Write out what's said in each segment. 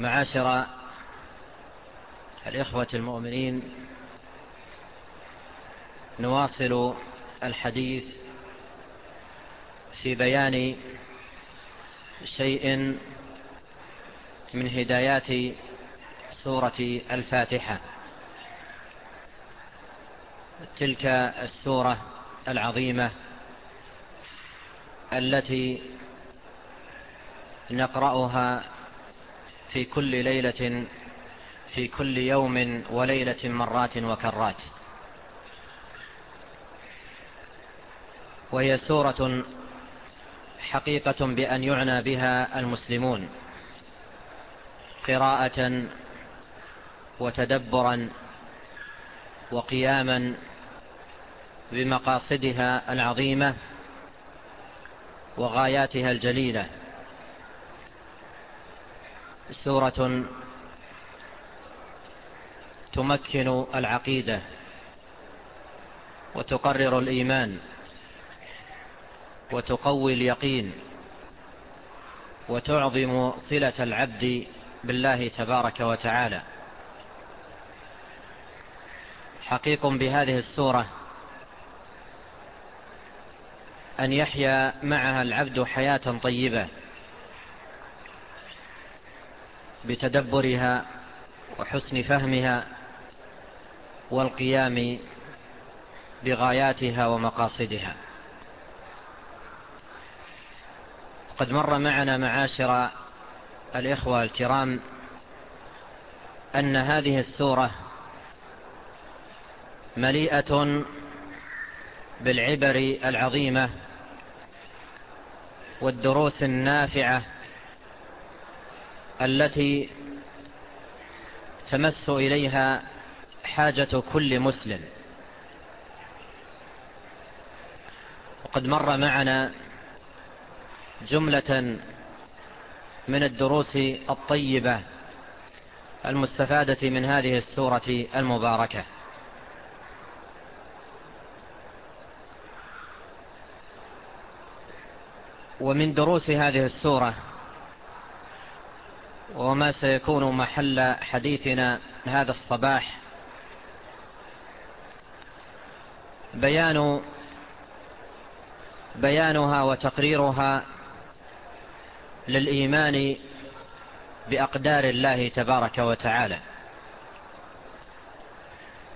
معاشر الإخوة المؤمنين نواصل الحديث في بيان شيء من هدايات سورة الفاتحة. تلك السورة العظيمة التي نقرأها في كل ليلة في كل يوم وليلة مرات وكرات. وهي سورة حقيقة بأن يعنى بها المسلمون قراءة وتدبرا وقياما بمقاصدها العظيمة وغاياتها الجليلة. سورة تمكن العقيدة وتقرر الإيمان وتقوي اليقين وتعظم صلة العبد بالله تبارك وتعالى. حقيق بهذه السورة أن يحيا معها العبد حياة طيبة. بتدبرها وحسن فهمها والقيام بغاياتها ومقاصدها. قد مر معنا معاشر الإخوة الكرام أن هذه السورة مليئة بالعبر العظيمة والدروس النافعة التي تمس إليها حاجة كل مسلم. وقد مر معنا جملة من الدروس الطيبة المستفادة من هذه السورة المباركة. ومن دروس هذه السورة وما سيكون محل حديثنا هذا الصباح. بيان بيانها وتقريرها للإيمان بأقدار الله تبارك وتعالى.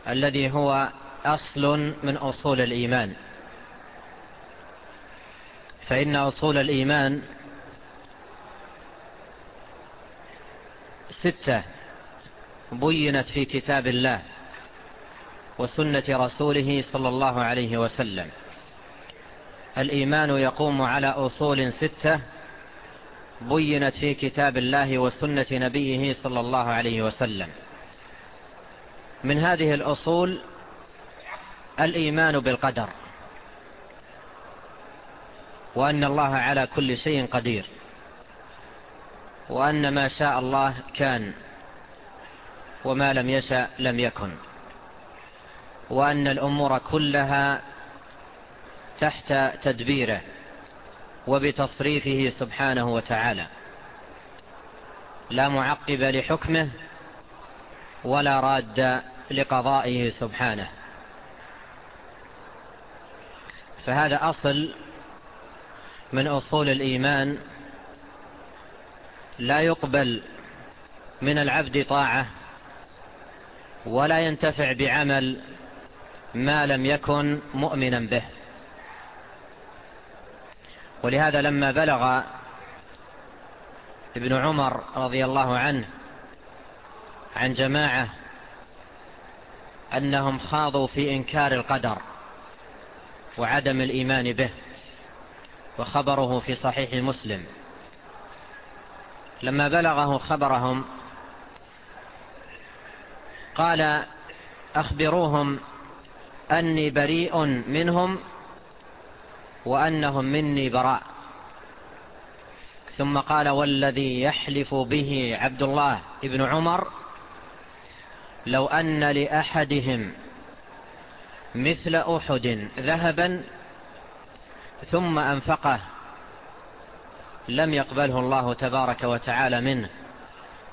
الذي هو أصل من أصول الإيمان. فإن أصول الإيمان ستة بينت في كتاب الله وسنة رسوله صلى الله عليه وسلم. الإيمان يقوم على أصول ستة بينت في كتاب الله وسنة نبيه صلى الله عليه وسلم. من هذه الأصول الإيمان بالقدر وأن الله على كل شيء قدير. وأن ما شاء الله كان وما لم يشاء لم يكن وأن الأمور كلها تحت تدبيره وبتصريفه سبحانه وتعالى لا معقب لحكمه ولا راد لقضائه سبحانه فهذا أصل من أصول الإيمان لا يقبل من العبد طاعة ولا ينتفع بعمل ما لم يكن مؤمنا به. ولهذا لما بلغ ابن عمر رضي الله عنه عن جماعة أنهم خاضوا في إنكار القدر وعدم الإيمان به وخبره في صحيح مسلم. لما بلغه خبرهم قال أخبروهم أني بريء منهم وأنهم مني براء. ثم قال والذي يحلف به عبد الله ابن عمر لو أن لأحدهم مثل أحد ذهبا ثم أنفقه لم يقبله الله تبارك وتعالى منه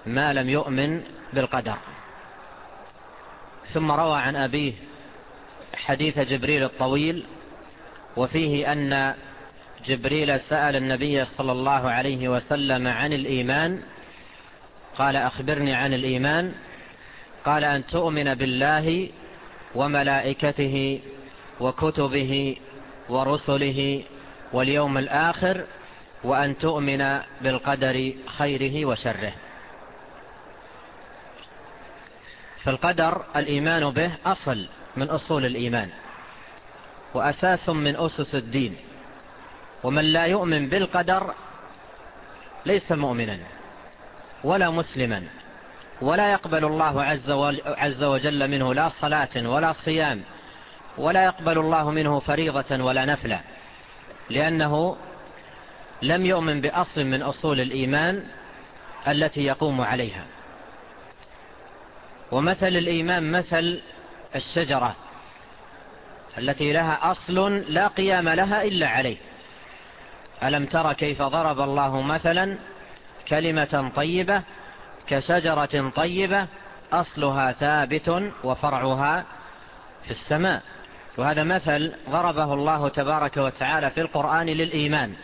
ما لم يؤمن بالقدر. ثم روى عن أبيه حديث جبريل الطويل وفيه أن جبريل سأل النبي صلى الله عليه وسلم عن الإيمان قال أخبرني عن الإيمان. قال أن تؤمن بالله وملائكته وكتبه ورسله واليوم الآخر وأن تؤمن بالقدر خيره وشره. فالقدر الإيمان به أصل من أصول الإيمان وأساس من أسس الدين. ومن لا يؤمن بالقدر ليس مؤمنا ولا مسلما ولا يقبل الله عز وجل منه لا صلاة ولا صيام ولا يقبل الله منه فريضة ولا نفلة لأنه لم يؤمن بأصل من أصول الإيمان التي يقوم عليها. ومثل الإيمان مثل الشجرة التي لها أصل لا قيام لها إلا عليه. ألم ترى كيف ضرب الله مثلا كلمة طيبة كشجرة طيبة أصلها ثابت وفرعها في السماء. وهذا مثل ضربه الله تبارك وتعالى في القرآن للإيمان.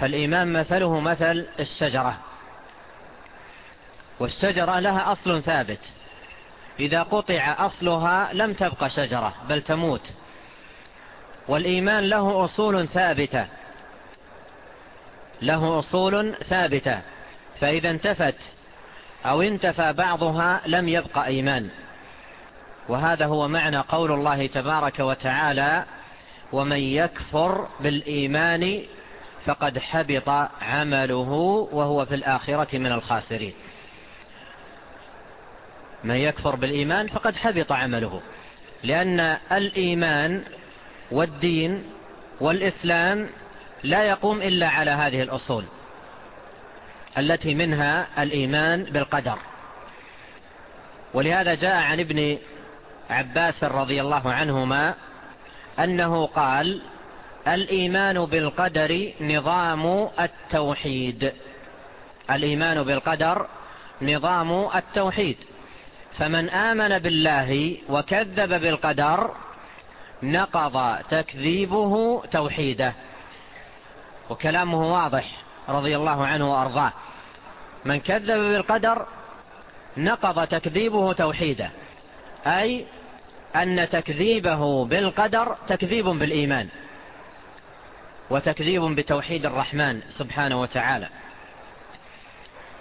فالإيمان مثله مثل الشجرة. والشجرة لها أصل ثابت. إذا قطع أصلها لم تبقى شجرة بل تموت. والإيمان له أصول ثابتة. له أصول ثابتة. فإذا انتفت أو انتفى بعضها لم يبقى إيمان. وهذا هو معنى قول الله تبارك وتعالى ومن يكفر بالإيمان فقد حبط عمله وهو في الآخرة من الخاسرين. من يكفر بالإيمان فقد حبط عمله. لأن الإيمان والدين والإسلام لا يقوم إلا على هذه الأصول التي منها الإيمان بالقدر. ولهذا جاء عن ابن عباس رضي الله عنهما أنه قال الإيمان بالقدر نظام التوحيد. الإيمان بالقدر نظام التوحيد. فمن آمن بالله وكذب بالقدر نقض تكذيبه توحيده. وكلامه واضح رضي الله عنه وأرضاه. من كذب بالقدر نقض تكذيبه توحيده. أي أن تكذيبه بالقدر تكذيب بالإيمان. وتكذيب بتوحيد الرحمن سبحانه وتعالى.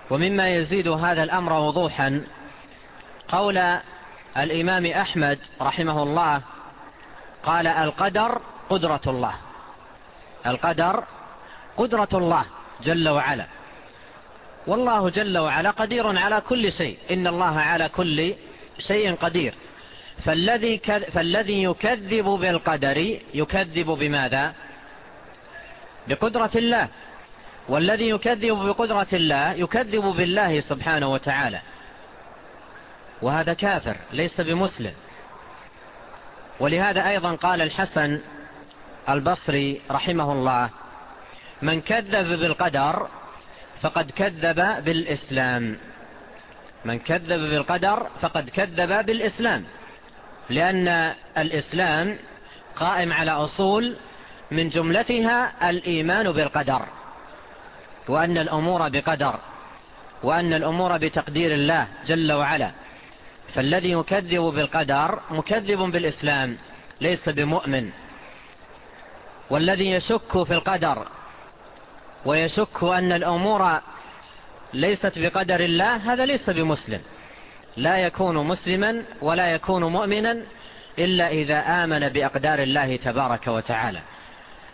ومما يزيد هذا الأمر وضوحا قول الإمام أحمد رحمه الله قال القدر قدرة الله. القدر قدرة الله جل وعلا. والله جل وعلا قدير على كل شيء. إن الله على كل شيء قدير. فالذي, فالذي يكذب بالقدر يكذب بماذا؟ بقدرة الله. والذي يكذب بقدرة الله يكذب بالله سبحانه وتعالى. وهذا كافر ليس بمسلم. ولهذا أيضا قال الحسن البصري رحمه الله من كذب بالقدر فقد كذب بالإسلام. من كذب بالقدر فقد كذب بالإسلام. لأن الإسلام قائم على أصول من جملتها الإيمان بالقدر وأن الأمور بقدر وأن الأمور بتقدير الله جل وعلا. فالذي يكذب بالقدر مكذب بالإسلام ليس بمؤمن. والذي يشك في القدر ويشك أن الأمور ليست بقدر الله هذا ليس بمسلم. لا يكون مسلما ولا يكون مؤمنا إلا إذا آمن بأقدار الله تبارك وتعالى.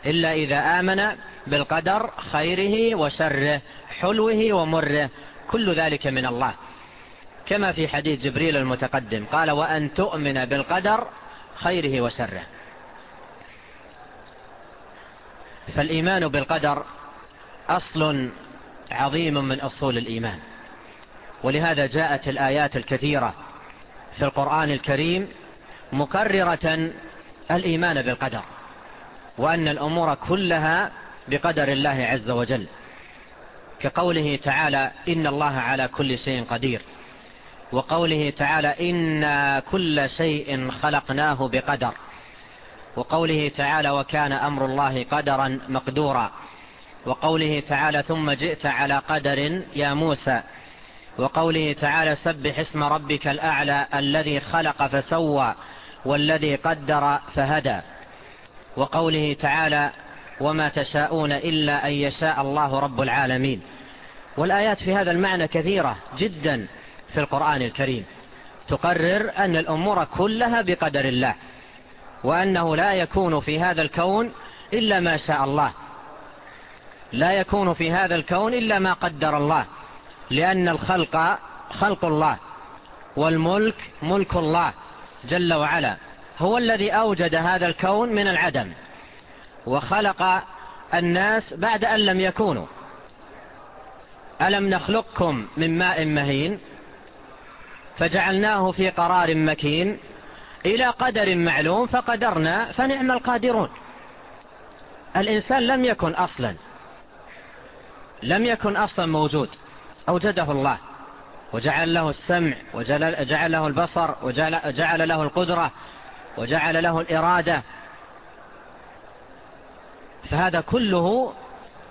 إلا إذا آمن بالقدر خيره وشره حلوة ومره. كل ذلك من الله. كما في حديث جبريل المتقدم قال وأن تؤمن بالقدر خيره وشره. فالإيمان بالقدر أصل عظيم من أصول الإيمان. ولهذا جاءت الآيات الكثيرة في القرآن الكريم مكررة الإيمان بالقدر. وأن الأمور كلها بقدر الله عز وجل. كقوله تعالى إن الله على كل شيء قدير. وقوله تعالى إنا كل شيء خلقناه بقدر. وقوله تعالى وكان أمر الله قدرا مقدورا. وقوله تعالى ثم جئت على قدر يا موسى. وقوله تعالى سبح اسم ربك الأعلى الذي خلق فسوى والذي قدر فهدى. وقوله تعالى وما تشاءون إلا أن يشاء الله رب العالمين. والآيات في هذا المعنى كثيرة جدا في القرآن الكريم. تقرر أن الأمور كلها بقدر الله وأنه لا يكون في هذا الكون إلا ما شاء الله. لا يكون في هذا الكون إلا ما قدر الله لأن الخلق خلق الله والملك ملك الله جل وعلا. هو الذي أوجد هذا الكون من العدم وخلق الناس بعد أن لم يكونوا. ألم نخلقكم من ماء مهين؟ فجعلناه في قرار مكين. إلى قدر معلوم فقدرنا فنعم القادرون. الإنسان لم يكن أصلا لم يكن أصلا موجود. أوجده الله وجعل له السمع وجعل له البصر وجعل له القدرة. وجعل له الإرادة. فهذا كله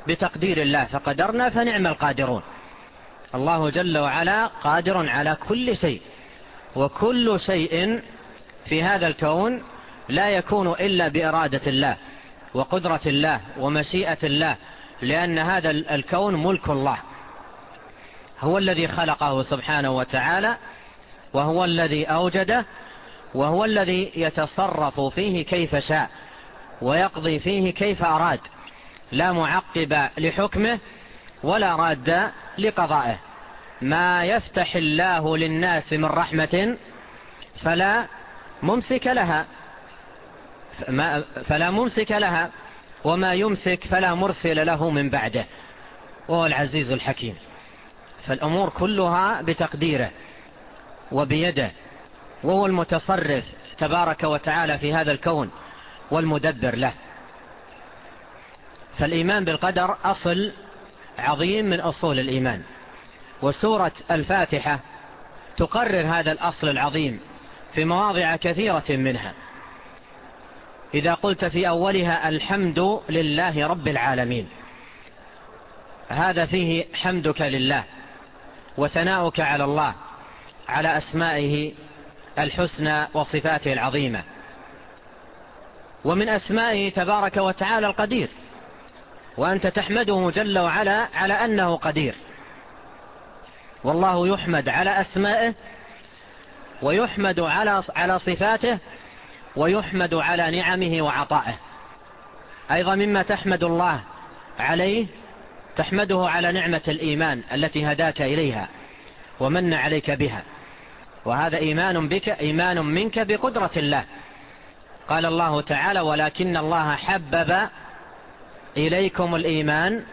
بتقدير الله. فقدرنا فنعم القادرون. الله جل وعلا قادر على كل شيء. وكل شيء في هذا الكون لا يكون إلا بإرادة الله وقدرة الله ومشيئة الله لأن هذا الكون ملك الله. هو الذي خلقه سبحانه وتعالى وهو الذي أوجده وهو الذي يتصرف فيه كيف شاء ويقضي فيه كيف أراد. لا معقب لحكمه ولا راد لقضائه. ما يفتح الله للناس من رحمة فلا ممسك لها. فلا ممسك لها وما يمسك فلا مرسل له من بعده. وهو العزيز الحكيم. فالأمور كلها بتقديره وبيده. وهو المتصرف تبارك وتعالى في هذا الكون والمدبر له. فالإيمان بالقدر أصل عظيم من أصول الإيمان. وسورة الفاتحة تقرر هذا الأصل العظيم في مواضع كثيرة منها. إذا قلت في أولها الحمد لله رب العالمين. هذا فيه حمدك لله وثناؤك على الله على أسمائه الحسنى وصفاته العظيمة. ومن أسمائه تبارك وتعالى القدير. وأنت تحمده جل وعلا على أنه قدير. والله يحمد على أسمائه ويحمد على على صفاته ويحمد على نعمه وعطائه. أيضا مما تحمد الله عليه تحمده على نعمة الإيمان التي هداك إليها ومن عليك بها. وهذا إيمان بك إيمان منك بقدرة الله. قال الله تعالى ولكن الله حبب إليكم الإيمان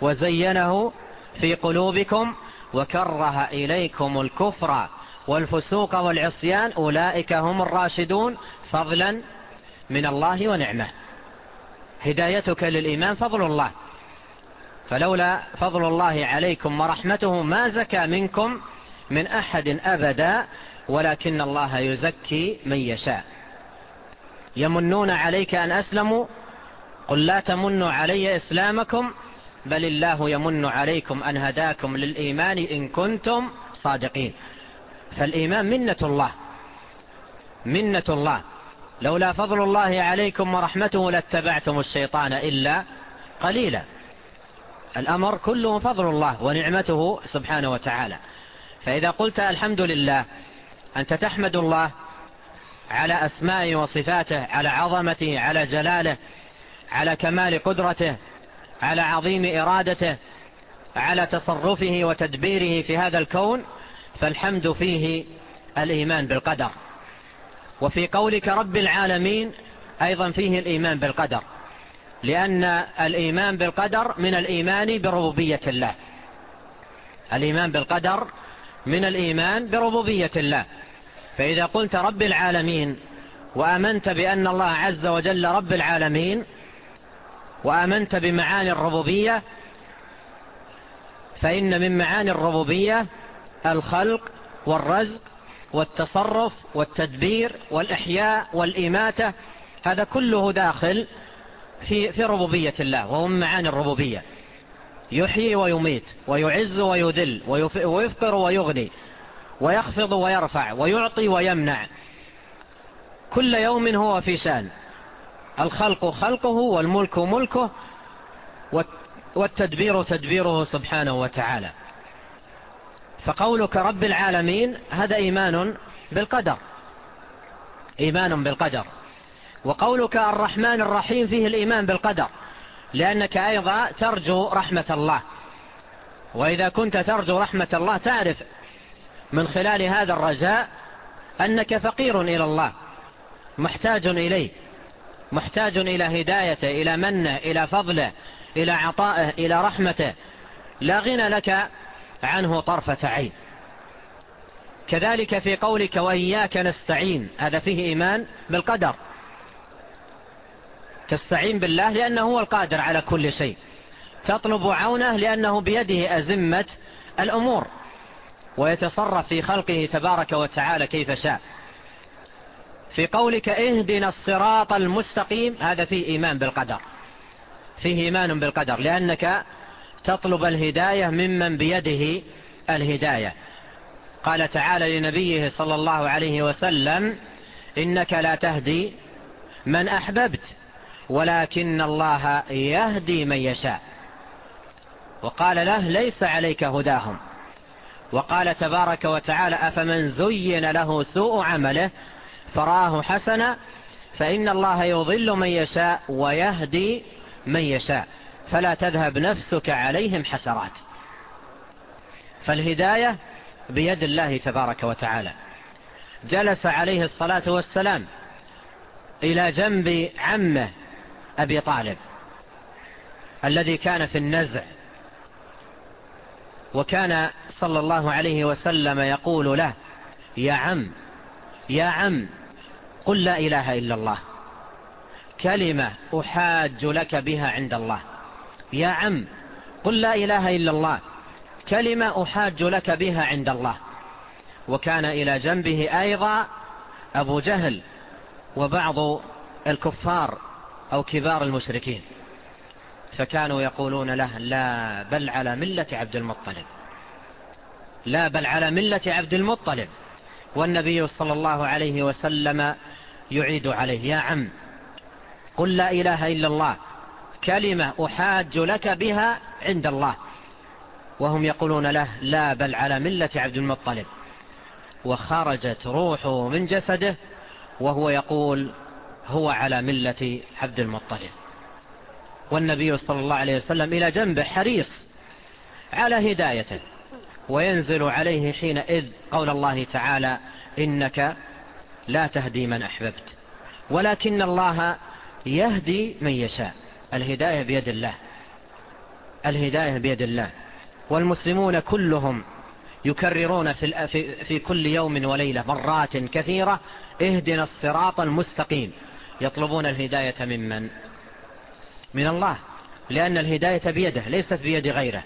وزينه في قلوبكم وكره إليكم الكفر والفسوق والعصيان. أولئك هم الراشدون فضلا من الله ونعمة. هدايتك للإيمان فضل الله. فلولا فضل الله عليكم ورحمته ما زكى منكم من أحد أبدا ولكن الله يزكي من يشاء. يمنون عليك أن أسلموا؟ قل لا تمنوا علي إسلامكم بل الله يمن عليكم أن هداكم للإيمان إن كنتم صادقين. فالإيمان منة الله منة الله. لولا فضل الله عليكم ورحمته لاتبعتم الشيطان إلا قليلا. الأمر كله فضل الله ونعمته سبحانه وتعالى. فإذا قلت الحمد لله أنت تحمد الله على أسمائه وصفاته على عظمته على جلاله على كمال قدرته على عظيم إرادته على تصرفه وتدبيره في هذا الكون فالحمد فيه الإيمان بالقدر. وفي قولك رب العالمين أيضا فيه الإيمان بالقدر لأن الإيمان بالقدر من الإيمان بربوبية الله. الإيمان بالقدر من الإيمان بربوبية الله. فإذا قلت رب العالمين وآمنت بأن الله عز وجل رب العالمين وآمنت بمعاني الربوبية فإن من معاني الربوبية الخلق والرزق والتصرف والتدبير والإحياء والإماتة هذا كله داخل في, في ربوبية الله وهم معاني الربوبية. يحيي ويميت ويعز ويدل ويفقر ويغني ويخفض ويرفع ويعطي ويمنع. كل يوم هو في شأن. الخلق خلقه والملك ملكه والتدبير تدبيره سبحانه وتعالى. فقولك رب العالمين هذا إيمان بالقدر. إيمان بالقدر. وقولك الرحمن الرحيم فيه الإيمان بالقدر. لأنك أيضا ترجو رحمة الله. وإذا كنت ترجو رحمة الله تعرف من خلال هذا الرجاء أنك فقير إلى الله محتاج إليه محتاج إلى هدايته إلى منه إلى فضله إلى عطائه إلى رحمته. لا غنى لك عنه طرفة عين. كذلك في قولك وإياك نستعين هذا فيه إيمان بالقدر. تستعين بالله لأنه هو القادر على كل شيء. تطلب عونه لأنه بيده أزمة الأمور. ويتصرف في خلقه تبارك وتعالى كيف شاء. في قولك اهدنا الصراط المستقيم هذا فيه إيمان بالقدر. فيه إيمان بالقدر لأنك تطلب الهداية ممن بيده الهداية. قال تعالى لنبيه صلى الله عليه وسلم إنك لا تهدي من أحببت. ولكن الله يهدي من يشاء. وقال له ليس عليك هداهم. وقال تبارك وتعالى أفمن زين له سوء عمله فراه حسنا فإن الله يضل من يشاء ويهدي من يشاء. فلا تذهب نفسك عليهم حسرات. فالهداية بيد الله تبارك وتعالى. جلس عليه الصلاة والسلام إلى جنب عمه أبي طالب الذي كان في النزع وكان صلى الله عليه وسلم يقول له يا عم يا عم قل لا إله إلا الله كلمة أحاج لك بها عند الله يا عم قل لا إله إلا الله كلمة أحاج لك بها عند الله وكان إلى جنبه أيضا أبو جهل وبعض الكفار. أو كبار المشركين فكانوا يقولون له لا بل على ملة عبد المطلب. لا بل على ملة عبد المطلب. والنبي صلى الله عليه وسلم يعيد عليه يا عم قل لا إله إلا الله كلمة أحاج لك بها عند الله. وهم يقولون له لا بل على ملة عبد المطلب. وخرجت روحه من جسده وهو يقول هو على ملة عبد المطلب. والنبي صلى الله عليه وسلم إلى جنبه حريص على هدايته وينزل عليه حينئذ قول الله تعالى إنك لا تهدي من أحببت ولكن الله يهدي من يشاء. الهداية بيد الله الهداية بيد الله. والمسلمون كلهم يكررون في, في كل يوم وليلة مرات كثيرة اهدنا الصراط المستقيم. يطلبون الهداية ممن من الله لأن الهداية بيده ليست بيد غيره.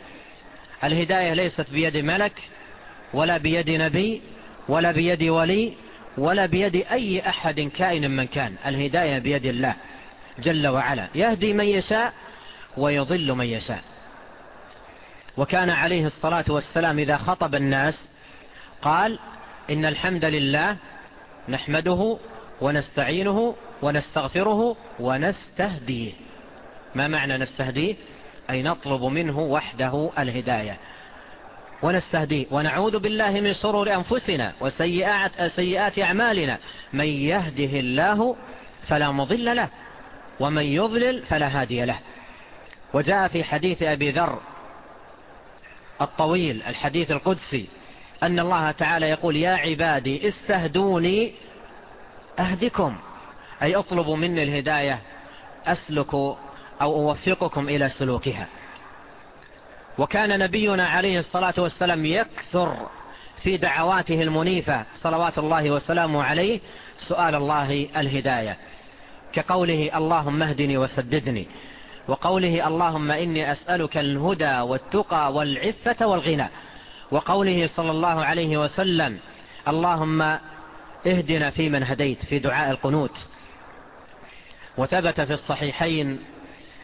الهداية ليست بيد ملك ولا بيد نبي ولا بيد ولي ولا بيد أي أحد كائن من كان. الهداية بيد الله جل وعلا. يهدي من يشاء ويضل من يشاء. وكان عليه الصلاة والسلام إذا خطب الناس قال إن الحمد لله نحمده ونستعينه ونستغفره ونستهديه. ما معنى نستهديه؟ أي نطلب منه وحده الهداية. ونستهديه. ونعوذ بالله من شرور أنفسنا وسيئات سيئات أعمالنا. من يهده الله فلا مضل له ومن يضلل فلا هادي له. وجاء في حديث أبي ذر الطويل الحديث القدسي أن الله تعالى يقول يا عبادي استهدوني أهدكم. أي اطلبوا مني الهداية أسلك أو أوفقكم إلى سلوكها. وكان نبينا عليه الصلاة والسلام يكثر في دعواته المنيفة صلوات الله وسلامه عليه سؤال الله الهداية. كقوله اللهم اهدني وسددني وقوله اللهم إني أسألك الهدى والتقى والعفة والغنى وقوله صلى الله عليه وسلم اللهم اهدنا في من هديت في دعاء القنوت. وثبت في الصحيحين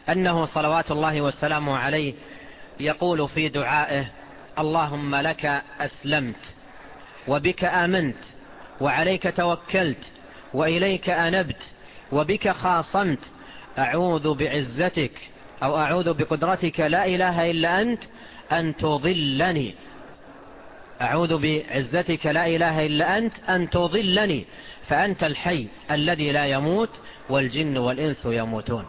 أنه صلوات الله والسلام عليه يقول في دعائه اللهم لك أسلمت وبك آمنت وعليك توكلت وإليك أنبت وبك خاصمت أعوذ بعزتك أو أعوذ بقدرتك لا إله إلا أنت أن تضلني. أعوذ بعزتك لا إله إلا أنت أن تضلني فأنت الحي الذي لا يموت والجن والإنس يموتون.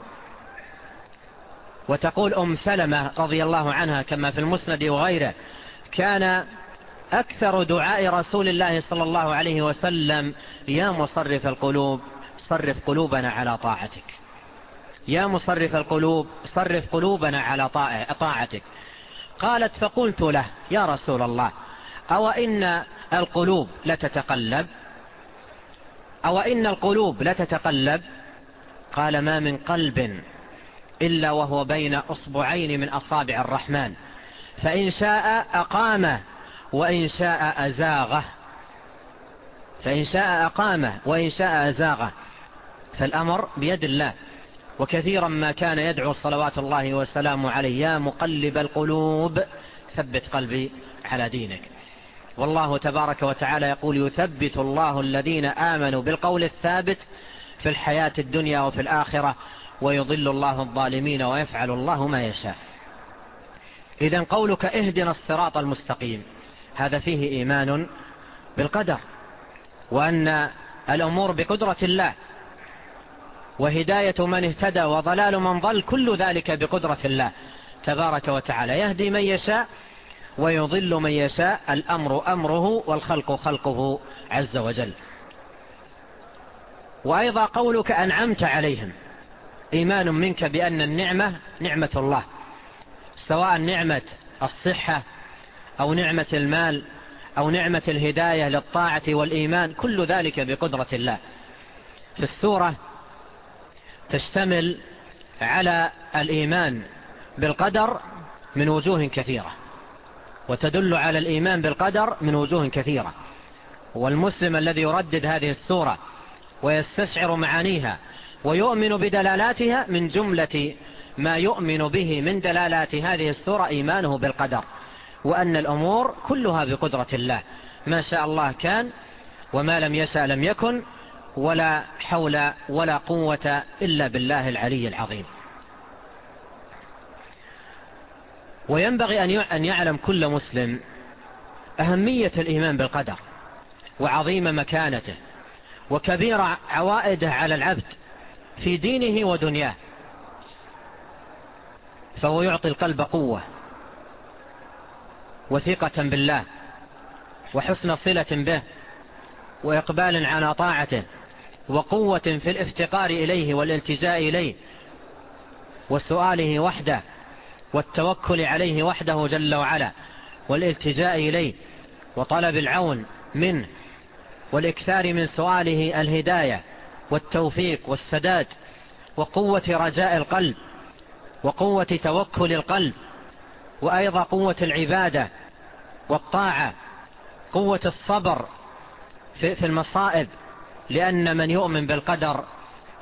وتقول أم سلمة رضي الله عنها كما في المسند وغيره كان أكثر دعاء رسول الله صلى الله عليه وسلم يا مصرف القلوب صرف قلوبنا على طاعتك. يا مصرف القلوب صرف قلوبنا على طاعتك. قالت فقلت له يا رسول الله أو إن القلوب لتتقلب أو إن القلوب لتتقلب قال ما من قلب إلا وهو بين أصبعين من أصابع الرحمن. فإن شاء أقامه وإن شاء أزاغه فإن شاء أقامه وإن شاء أزاغه فالأمر بيد الله. وكثيرا ما كان يدعو صلوات الله وسلامه عليه يا مقلب القلوب ثبت قلبي على دينك. والله تبارك وتعالى يقول يثبت الله الذين آمنوا بالقول الثابت في الحياة الدنيا وفي الآخرة ويضل الله الظالمين ويفعل الله ما يشاء. إذا قولك اهدنا الصراط المستقيم. هذا فيه إيمان بالقدر وأن الأمور بقدرة الله وهداية من اهتدى وضلال من ضل كل ذلك بقدرة الله تبارك وتعالى. يهدي من يشاء ويضل من يشاء الأمر أمره والخلق خلقه عز وجل. وأيضا قولك أنعمت عليهم. إيمان منك بأن النعمة نعمة الله. سواء نعمة الصحة أو نعمة المال أو نعمة الهداية للطاعة والإيمان كل ذلك بقدرة الله. في السورة تشتمل على الإيمان بالقدر من وجوه كثيرة. وتدل على الإيمان بالقدر من وجوه كثيرة. والمسلم الذي يردد هذه السورة ويستشعر معانيها ويؤمن بدلالاتها من جملة ما يؤمن به من دلالات هذه السورة إيمانه بالقدر وأن الأمور كلها بقدرة الله. ما شاء الله كان وما لم يشاء لم يكن ولا حول ولا قوة إلا بالله العلي العظيم. وينبغي أن يعلم كل مسلم أهمية الإيمان بالقدر وعظيم مكانته وكبير عوائده على العبد في دينه ودنياه. فهو يعطي القلب قوة وثقة بالله وحسن صلة به وإقبال على طاعته وقوة في الافتقار إليه والالتجاء إليه وسؤاله وحده. والتوكل عليه وحده جل وعلا والالتجاء إليه وطلب العون منه والإكثار من سؤاله الهداية والتوفيق والسداد وقوة رجاء القلب وقوة توكل القلب وأيضا قوة العبادة والطاعة قوة الصبر في المصائب لأن من يؤمن بالقدر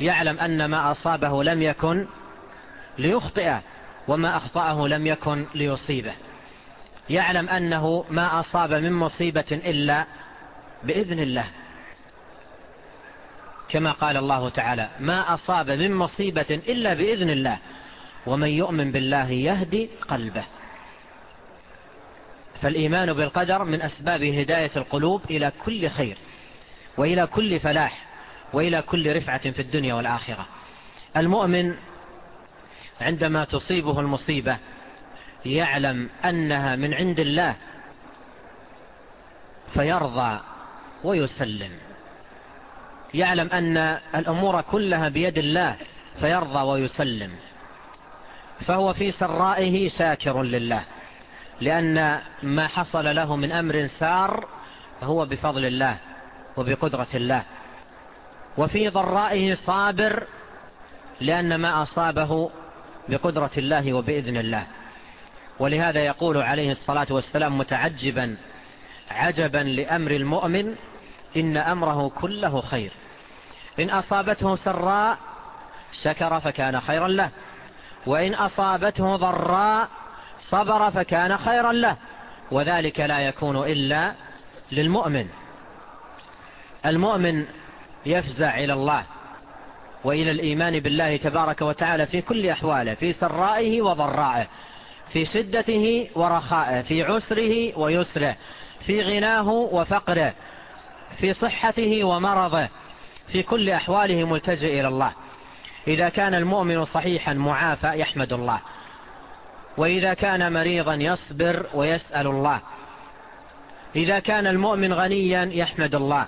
يعلم أن ما أصابه لم يكن ليخطئه وما أخطأه لم يكن ليصيبه. يعلم أنه ما أصاب من مصيبة إلا بإذن الله. كما قال الله تعالى ما أصاب من مصيبة إلا بإذن الله ومن يؤمن بالله يهدي قلبه. فالإيمان بالقدر من أسباب هداية القلوب إلى كل خير وإلى كل فلاح وإلى كل رفعة في الدنيا والآخرة. المؤمن عندما تصيبه المصيبة يعلم أنها من عند الله فيرضى ويسلم. يعلم أن الأمور كلها بيد الله فيرضى ويسلم. فهو في سرائه شاكر لله لأن ما حصل له من أمر سار هو بفضل الله وبقدرة الله. وفي ضرائه صابر لأن ما أصابه بقدرة الله وبإذن الله. ولهذا يقول عليه الصلاة والسلام متعجبا عجبا لأمر المؤمن إن أمره كله خير. إن أصابته سراء شكر فكان خيرا له. وإن أصابته ضراء صبر فكان خيرا له. وذلك لا يكون إلا للمؤمن. المؤمن يفزع إلى الله. وإلى الإيمان بالله تبارك وتعالى في كل أحواله في سرائه وضرائه في شدته ورخائه في عسره ويسره في غناه وفقره في صحته ومرضه في كل أحواله ملتجئ إلى الله. إذا كان المؤمن صحيحا معافى يحمد الله. وإذا كان مريضا يصبر ويسأل الله. إذا كان المؤمن غنيا يحمد الله.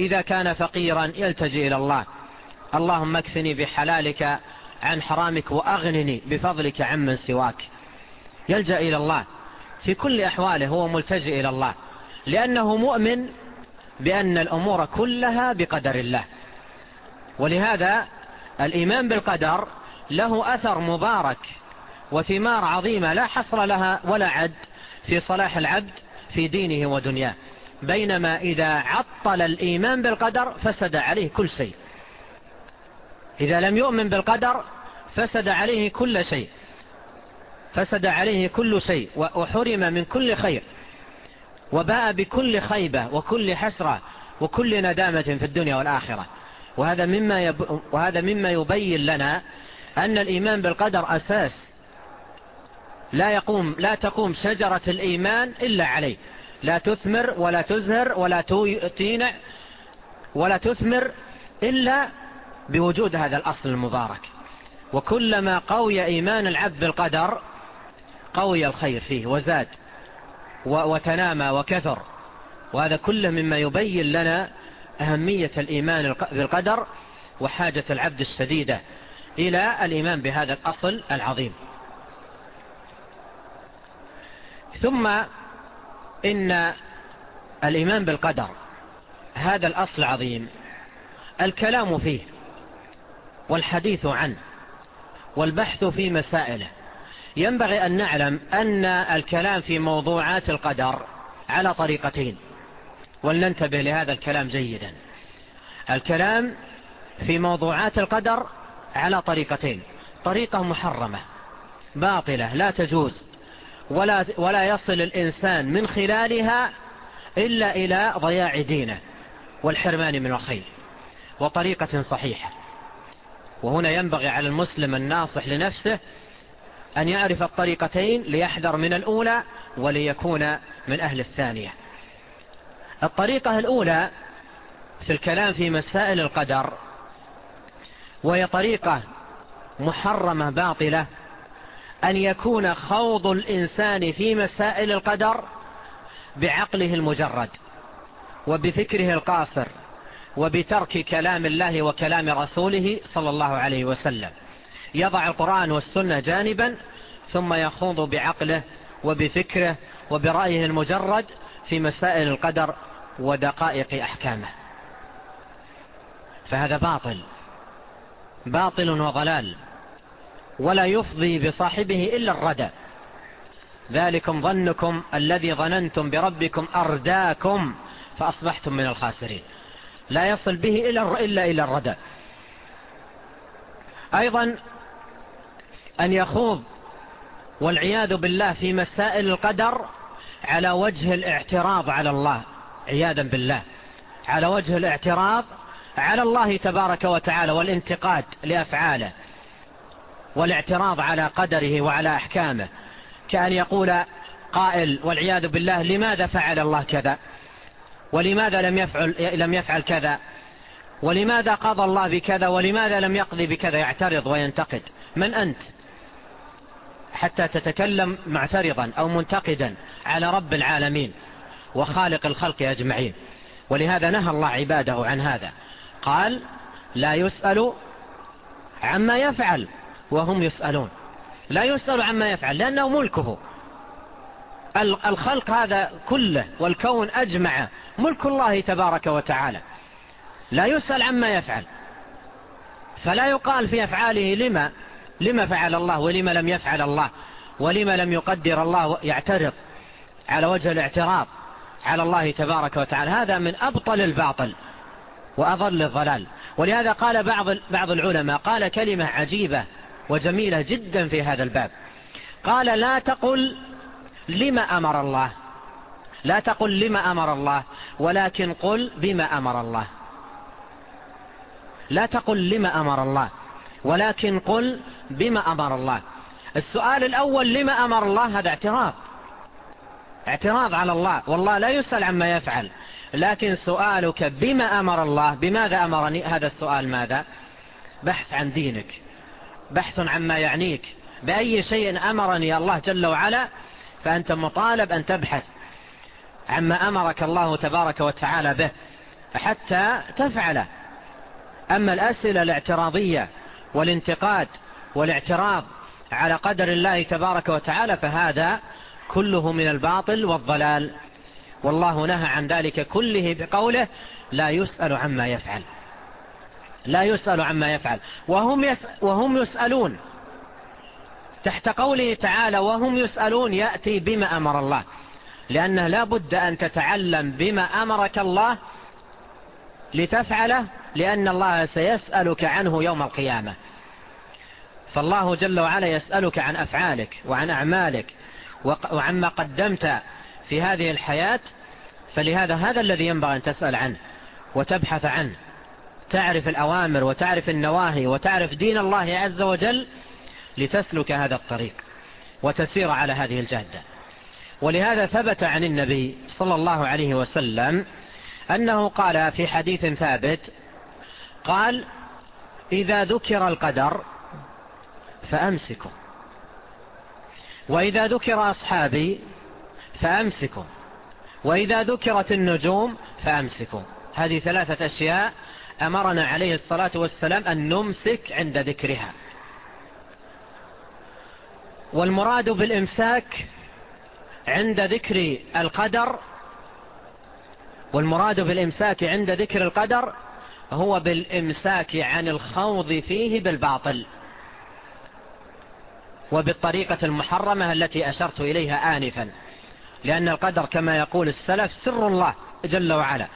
إذا كان فقيرا يلتجئ إلى الله. اللهم اكفني بحلالك عن حرامك وأغنني بفضلك عمن سواك. يلجأ إلى الله. في كل أحواله هو ملتجئ إلى الله. لأنه مؤمن بأن الأمور كلها بقدر الله. ولهذا الإيمان بالقدر له أثر مبارك وثمار عظيمة لا حصر لها ولا عد في صلاح العبد في دينه ودنياه. بينما إذا عطل الإيمان بالقدر فسد عليه كل شيء. إذا لم يؤمن بالقدر فسد عليه كل شيء. فسد عليه كل شيء وحرم من كل خير. وباء بكل خيبة وكل حسرة وكل ندامة في الدنيا والآخرة. وهذا مما, يب... وهذا مما يبين لنا أن الإيمان بالقدر أساس لا, يقوم... لا تقوم شجرة الإيمان إلا عليه. لا تثمر ولا تزهر ولا تينع ولا تثمر إلا بوجود هذا الأصل المبارك. وكلما قوي إيمان العبد بالقدر قوي الخير فيه وزاد وتنامى وكثر. وهذا كله مما يبين لنا أهمية الإيمان بالقدر وحاجة العبد السديدة إلى الإيمان بهذا الأصل العظيم. ثم إن الإيمان بالقدر هذا الأصل العظيم. الكلام فيه والحديث عنه والبحث في مسائله. ينبغي أن نعلم أن الكلام في موضوعات القدر على طريقتين ولننتبه لهذا الكلام جيدا. الكلام في موضوعات القدر على طريقتين طريقة محرمة باطلة لا تجوز ولا, ولا يصل الإنسان من خلالها إلا إلى ضياع دينه والحرمان من الخير وطريقة صحيحة. وهنا ينبغي على المسلم الناصح لنفسه أن يعرف الطريقتين ليحذر من الأولى وليكون من أهل الثانية. الطريقة الأولى في الكلام في مسائل القدر وهي طريقة محرمة باطلة أن يكون خوض الإنسان في مسائل القدر بعقله المجرد وبفكره القاصر. وبترك كلام الله وكلام رسوله صلى الله عليه وسلم. يضع القرآن والسنة جانبا ثم يخوض بعقله وبفكره وبرأيه المجرد في مسائل القدر ودقائق أحكامه. فهذا باطل. باطل وضلال. ولا يفضي بصاحبه إلا الردى. ذلكم ظنكم الذي ظننتم بربكم أرداكم فأصبحتم من الخاسرين. لا يصل به إلا إلى الردى. أيضا أن يخوض والعياذ بالله في مسائل القدر على وجه الاعتراض على الله. عياذا بالله. على وجه الاعتراض على الله تبارك وتعالى والانتقاد لأفعاله والاعتراض على قدره وعلى أحكامه. كأن يقول قائل والعياذ بالله لماذا فعل الله كذا؟ ولماذا لم يفعل, لم يفعل كذا؟ ولماذا قضى الله بكذا؟ ولماذا لم يقضي بكذا؟ يعترض وينتقد. من أنت؟ حتى تتكلم معترضا أو منتقدا على رب العالمين وخالق الخلق أجمعين. ولهذا نهى الله عباده عن هذا. قال لا يسأل عما يفعل وهم يسألون. لا يسأل عما يفعل لأنه ملكه. الخلق هذا كله والكون أجمع. ملك الله تبارك وتعالى. لا يسأل عما يفعل. فلا يقال في أفعاله لما لما فعل الله ولما لم يفعل الله ولما لم يقدر الله يعترض على وجه الاعتراض على الله تبارك وتعالى. هذا من أبطل الباطل وأضل الضلال. ولهذا قال بعض بعض العلماء قال كلمة عجيبة وجميلة جدا في هذا الباب. قال لا تقل لما أمر الله؟ لا تقل لما أمر الله ولكن قل بما أمر الله. لا تقل لما أمر الله ولكن قل بما أمر الله. السؤال الأول لما أمر الله؟ هذا اعتراض. اعتراض على الله. والله لا يسأل عما يفعل. لكن سؤالك بما أمر الله؟ بماذا أمرني؟ هذا السؤال ماذا؟ بحث عن دينك بحث عما يعنيك. بأي شيء أمرني الله جل وعلا؟ فأنت مطالب أن تبحث عما أمرك الله تبارك وتعالى به حتى تفعله أما الأسئلة الاعتراضية والانتقاد والاعتراض على قدر الله تبارك وتعالى فهذا كله من الباطل والضلال. والله نهى عن ذلك كله بقوله لا يسأل عما يفعل. لا يسأل عما يفعل. وهم, يس وهم يسألون. تحت قوله تعالى وهم يسألون يأتي بما أمر الله. لأنه لا بد أن تتعلم بما أمرك الله لتفعله لأن الله سيسألك عنه يوم القيامة. فالله جل وعلا يسألك عن أفعالك وعن أعمالك وعما قدمت في هذه الحياة فلهذا هذا الذي ينبغي أن تسأل عنه وتبحث عنه. تعرف الأوامر وتعرف النواهي وتعرف دين الله عز وجل لتسلك هذا الطريق وتسير على هذه الجادة. ولهذا ثبت عن النبي صلى الله عليه وسلم أنه قال في حديث ثابت قال إذا ذكر القدر فأمسكوا وإذا ذكر أصحابي فأمسكوا وإذا ذكرت النجوم فأمسكوا. هذه ثلاثة أشياء أمرنا عليه الصلاة والسلام أن نمسك عند ذكرها. والمراد بالإمساك عند ذكر القدر والمراد بالإمساك عند ذكر القدر هو بالإمساك عن الخوض فيه بالباطل وبالطريقة المحرمة التي أشرت إليها آنفا. لأن القدر كما يقول السلف سر الله جل وعلا.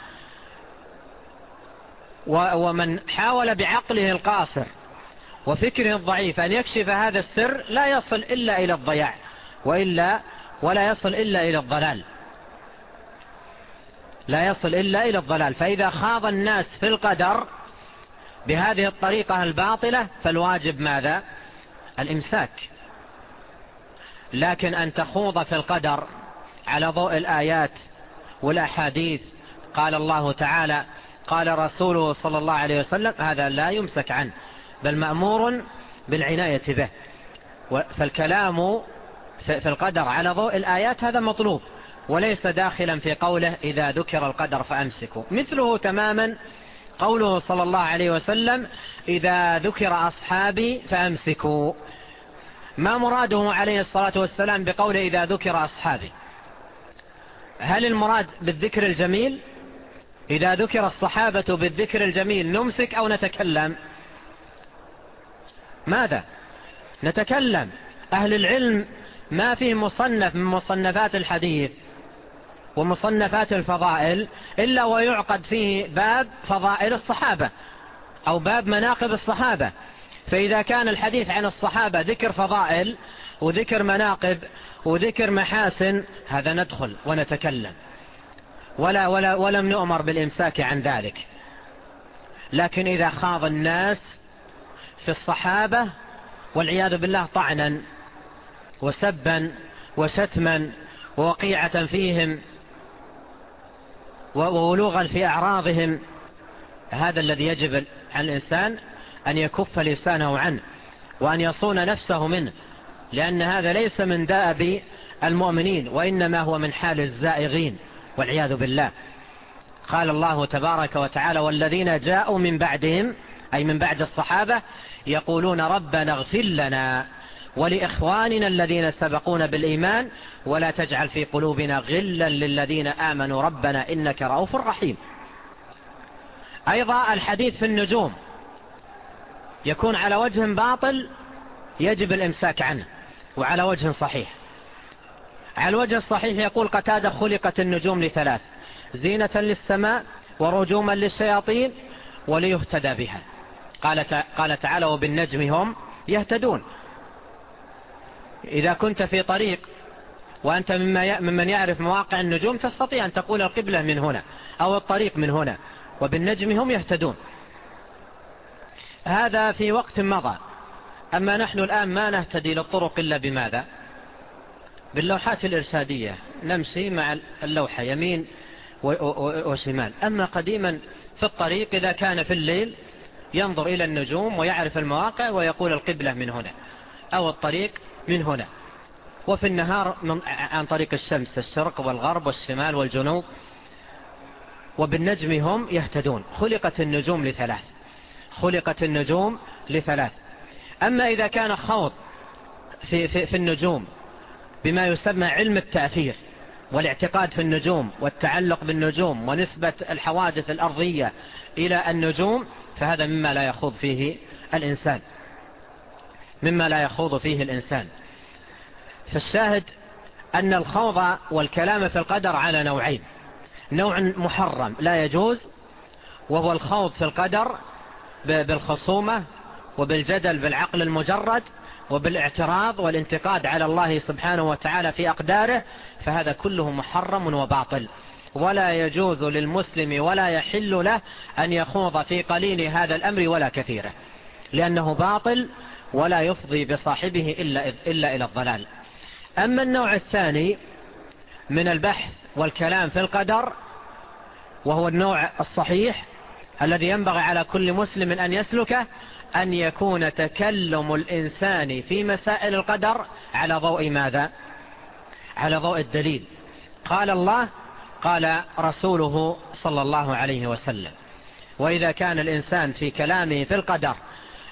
ومن حاول بعقله القاصر وفكر الضعيف أن يكشف هذا السر لا يصل إلا إلى الضياع وإلا ولا يصل إلا إلى الضلال. لا يصل إلا إلى الضلال. فإذا خاض الناس في القدر بهذه الطريقة الباطلة فالواجب ماذا؟ الإمساك. لكن أن تخوض في القدر على ضوء الآيات والأحاديث قال الله تعالى قال رسوله صلى الله عليه وسلم هذا لا يمسك عنه. بل مأمور بالعناية به. فالكلام في القدر على ضوء الآيات هذا مطلوب وليس داخلا في قوله إذا ذكر القدر فأمسكوا. مثله تماما قوله صلى الله عليه وسلم إذا ذكر أصحابي فأمسكوا. ما مراده عليه الصلاة والسلام بقوله إذا ذكر أصحابي؟ هل المراد بالذكر الجميل؟ إذا ذكر الصحابة بالذكر الجميل نمسك أو نتكلم؟ ماذا؟ نتكلم. أهل العلم ما فيه مصنف من مصنفات الحديث ومصنفات الفضائل إلا ويعقد فيه باب فضائل الصحابة أو باب مناقب الصحابة. فإذا كان الحديث عن الصحابة ذكر فضائل وذكر مناقب وذكر محاسن هذا ندخل ونتكلم. ولا ولا ولم نؤمر بالإمساك عن ذلك. لكن إذا خاض الناس في الصحابة والعياذ بالله طعنا وسبا وشتما ووقيعة فيهم وولوغا في أعراضهم هذا الذي يجب على الإنسان أن يكف لسانه عنه وأن يصون نفسه منه لأن هذا ليس من دأب المؤمنين وإنما هو من حال الزائغين والعياذ بالله. قال الله تبارك وتعالى والذين جاءوا من بعدهم أي من بعد الصحابة يقولون ربنا اغفر لنا ولإخواننا الذين سبقون بالإيمان ولا تجعل في قلوبنا غلا للذين آمنوا. ربنا إنك رؤوف رحيم. أيضا الحديث في النجوم. يكون على وجه باطل يجب الإمساك عنه وعلى وجه صحيح. على الوجه الصحيح يقول قتادة خلقت النجوم لثلاث زينة للسماء ورجوما للشياطين وليهتدى بها. قال, تعالى وبالنجم هم يهتدون. إذا كنت في طريق وأنت ممن يعرف مواقع النجوم تستطيع أن تقول القبلة من هنا أو الطريق من هنا وبالنجم هم يهتدون. هذا في وقت مضى. أما نحن الآن ما نهتدي للطرق إلا بماذا؟ باللوحات الإرشادية نمشي مع اللوحة يمين وشمال. أما قديما في الطريق إذا كان في الليل ينظر إلى النجوم ويعرف المواقع ويقول القبلة من هنا أو الطريق من هنا. وفي النهار من عن طريق الشمس الشرق والغرب والشمال والجنوب. وبالنجم هم يهتدون. خلقت النجوم لثلاث. خلقت النجوم لثلاث. أما إذا كان خوض في, في, في النجوم بما يسمى علم التأثير والاعتقاد في النجوم والتعلق بالنجوم ونسبة الحوادث الأرضية إلى النجوم فهذا مما لا يخوض فيه الإنسان. مما لا يخوض فيه الإنسان. فالشاهد أن الخوض والكلام في القدر على نوعين. نوع محرم لا يجوز وهو الخوض في القدر بالخصومة وبالجدل بالعقل المجرد وبالاعتراض والانتقاد على الله سبحانه وتعالى في أقداره فهذا كله محرم وباطل. ولا يجوز للمسلم ولا يحل له أن يخوض في قليل هذا الأمر ولا كثيره لأنه باطل ولا يفضي بصاحبه إلا, إلا إلى الضلال أما النوع الثاني من البحث والكلام في القدر وهو النوع الصحيح الذي ينبغي على كل مسلم أن يسلكه أن يكون تكلم الإنسان في مسائل القدر على ضوء ماذا؟ على ضوء الدليل قال الله قال رسوله صلى الله عليه وسلم وإذا كان الإنسان في كلامه في القدر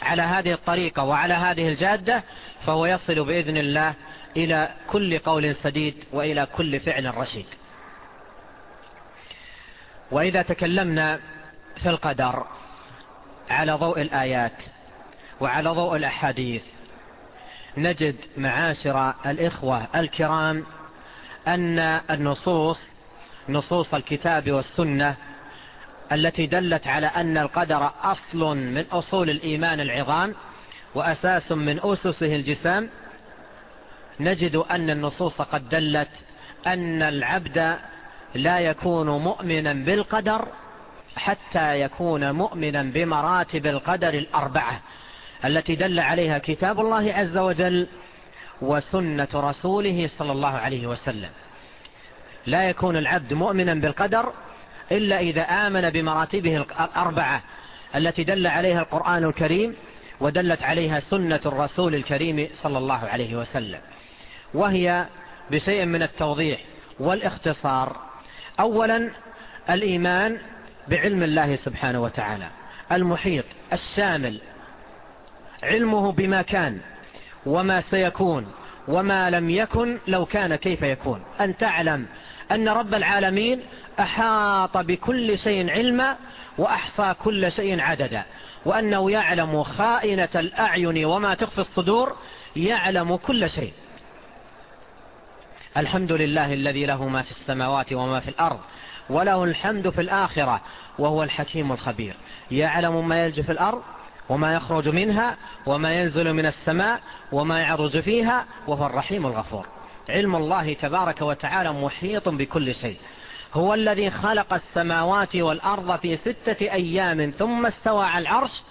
على هذه الطريقة وعلى هذه الجادة فهو يصل بإذن الله إلى كل قول سديد وإلى كل فعل رشيد. وإذا تكلمنا في القدر على ضوء الآيات وعلى ضوء الأحاديث نجد معاشر الإخوة الكرام أن النصوص نصوص الكتاب والسنة التي دلت على أن القدر أصل من أصول الإيمان العظام وأساس من أسسه الجسام نجد أن النصوص قد دلت أن العبد لا يكون مؤمنا بالقدر حتى يكون مؤمنا بمراتب القدر الأربعة التي دل عليها كتاب الله عز وجل وسنة رسوله صلى الله عليه وسلم. لا يكون العبد مؤمنا بالقدر إلا إذا آمن بمراتبه الأربعة التي دل عليها القرآن الكريم ودلت عليها سنة الرسول الكريم صلى الله عليه وسلم. وهي بشيء من التوضيح والاختصار. أولا الإيمان بعلم الله سبحانه وتعالى. المحيط الشامل علمه بما كان وما سيكون. وما لم يكن لو كان كيف يكون. أن تعلم أن رب العالمين أحاط بكل شيء علما وأحصى كل شيء عددا وأنه يعلم خائنة الأعين وما تخفي الصدور يعلم كل شيء. الحمد لله الذي له ما في السماوات وما في الأرض وله الحمد في الآخرة وهو الحكيم الخبير. يعلم ما يلج في الأرض وما يخرج منها وما ينزل من السماء وما يعرج فيها وهو الرحيم الغفور. علم الله تبارك وتعالى محيط بكل شيء. هو الذي خلق السماوات والأرض في ستة أيام ثم استوى على العرش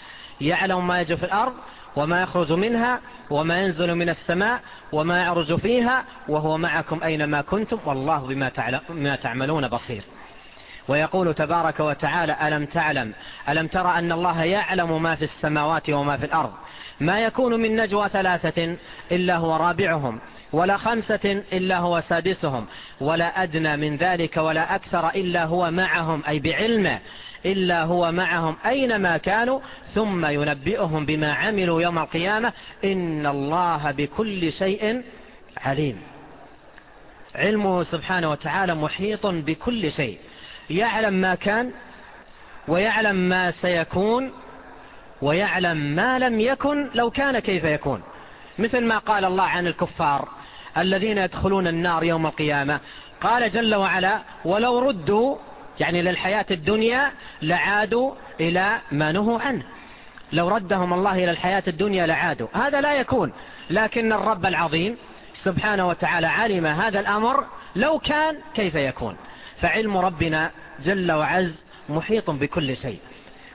يعلم ما يجو في الأرض وما يخرج منها وما ينزل من السماء وما يعرج فيها وهو معكم أينما كنتم والله بما تعملون بصير. ويقول تبارك وتعالى ألم تعلم؟ ألم ترى أن الله يعلم ما في السماوات وما في الأرض؟ ما يكون من نجوى ثلاثة إلا هو رابعهم ولا خمسة إلا هو سادسهم ولا أدنى من ذلك ولا أكثر إلا هو معهم أي بعلمه إلا هو معهم أينما كانوا ثم ينبئهم بما عملوا يوم القيامة. إن الله بكل شيء عليم. علمه سبحانه وتعالى محيط بكل شيء. يعلم ما كان ويعلم ما سيكون ويعلم ما لم يكن لو كان كيف يكون. مثل ما قال الله عن الكفار الذين يدخلون النار يوم القيامة. قال جل وعلا ولو ردوا يعني للحياة الدنيا لعادوا إلى ما نهوا عنه. لو ردهم الله إلى الحياة الدنيا لعادوا. هذا لا يكون. لكن الرب العظيم سبحانه وتعالى علم هذا الأمر لو كان كيف يكون. فعلم ربنا جل وعز محيط بكل شيء.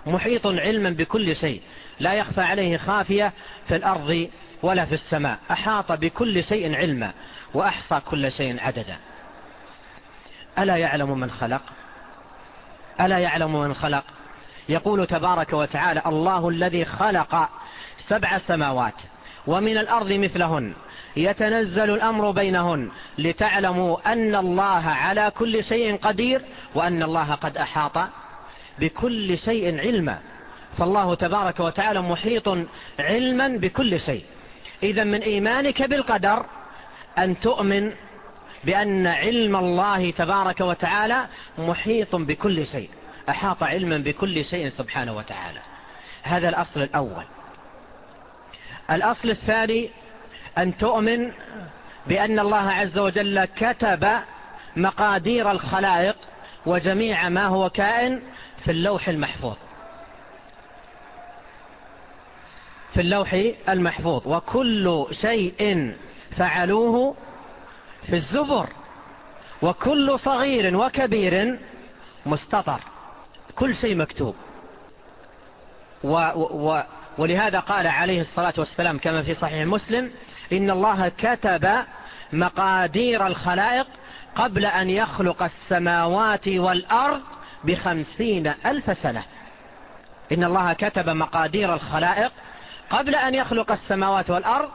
محيط علما بكل شيء. لا يخفى عليه خافية في الأرض ولا في السماء. أحاط بكل شيء علما وأحصى كل شيء عددا. ألا يعلم من خلق؟ ألا يعلم من خلق؟ يقول تبارك وتعالى الله الذي خلق سبع سماوات. ومن الأرض مثلهن. يتنزل الأمر بينهن لتعلموا أن الله على كل شيء قدير وأن الله قد أحاط بكل شيء علما. فالله تبارك وتعالى محيط علما بكل شيء. إذا من إيمانك بالقدر أن تؤمن بأن علم الله تبارك وتعالى محيط بكل شيء. أحاط علما بكل شيء سبحانه وتعالى. هذا الأصل الأول. الأصل الثاني أن تؤمن بأن الله عز وجل كتب مقادير الخلائق وجميع ما هو كائن في اللوح المحفوظ. في اللوح المحفوظ. وكل شيء فعلوه في الزبر. وكل صغير وكبير مستطر. كل شيء مكتوب. و و ولهذا قال عليه الصلاة والسلام كما في صحيح مسلم إن الله كتب مقادير الخلائق قبل أن يخلق السماوات والأرض بخمسين ألف سنة. إن الله كتب مقادير الخلائق قبل أن يخلق السماوات والأرض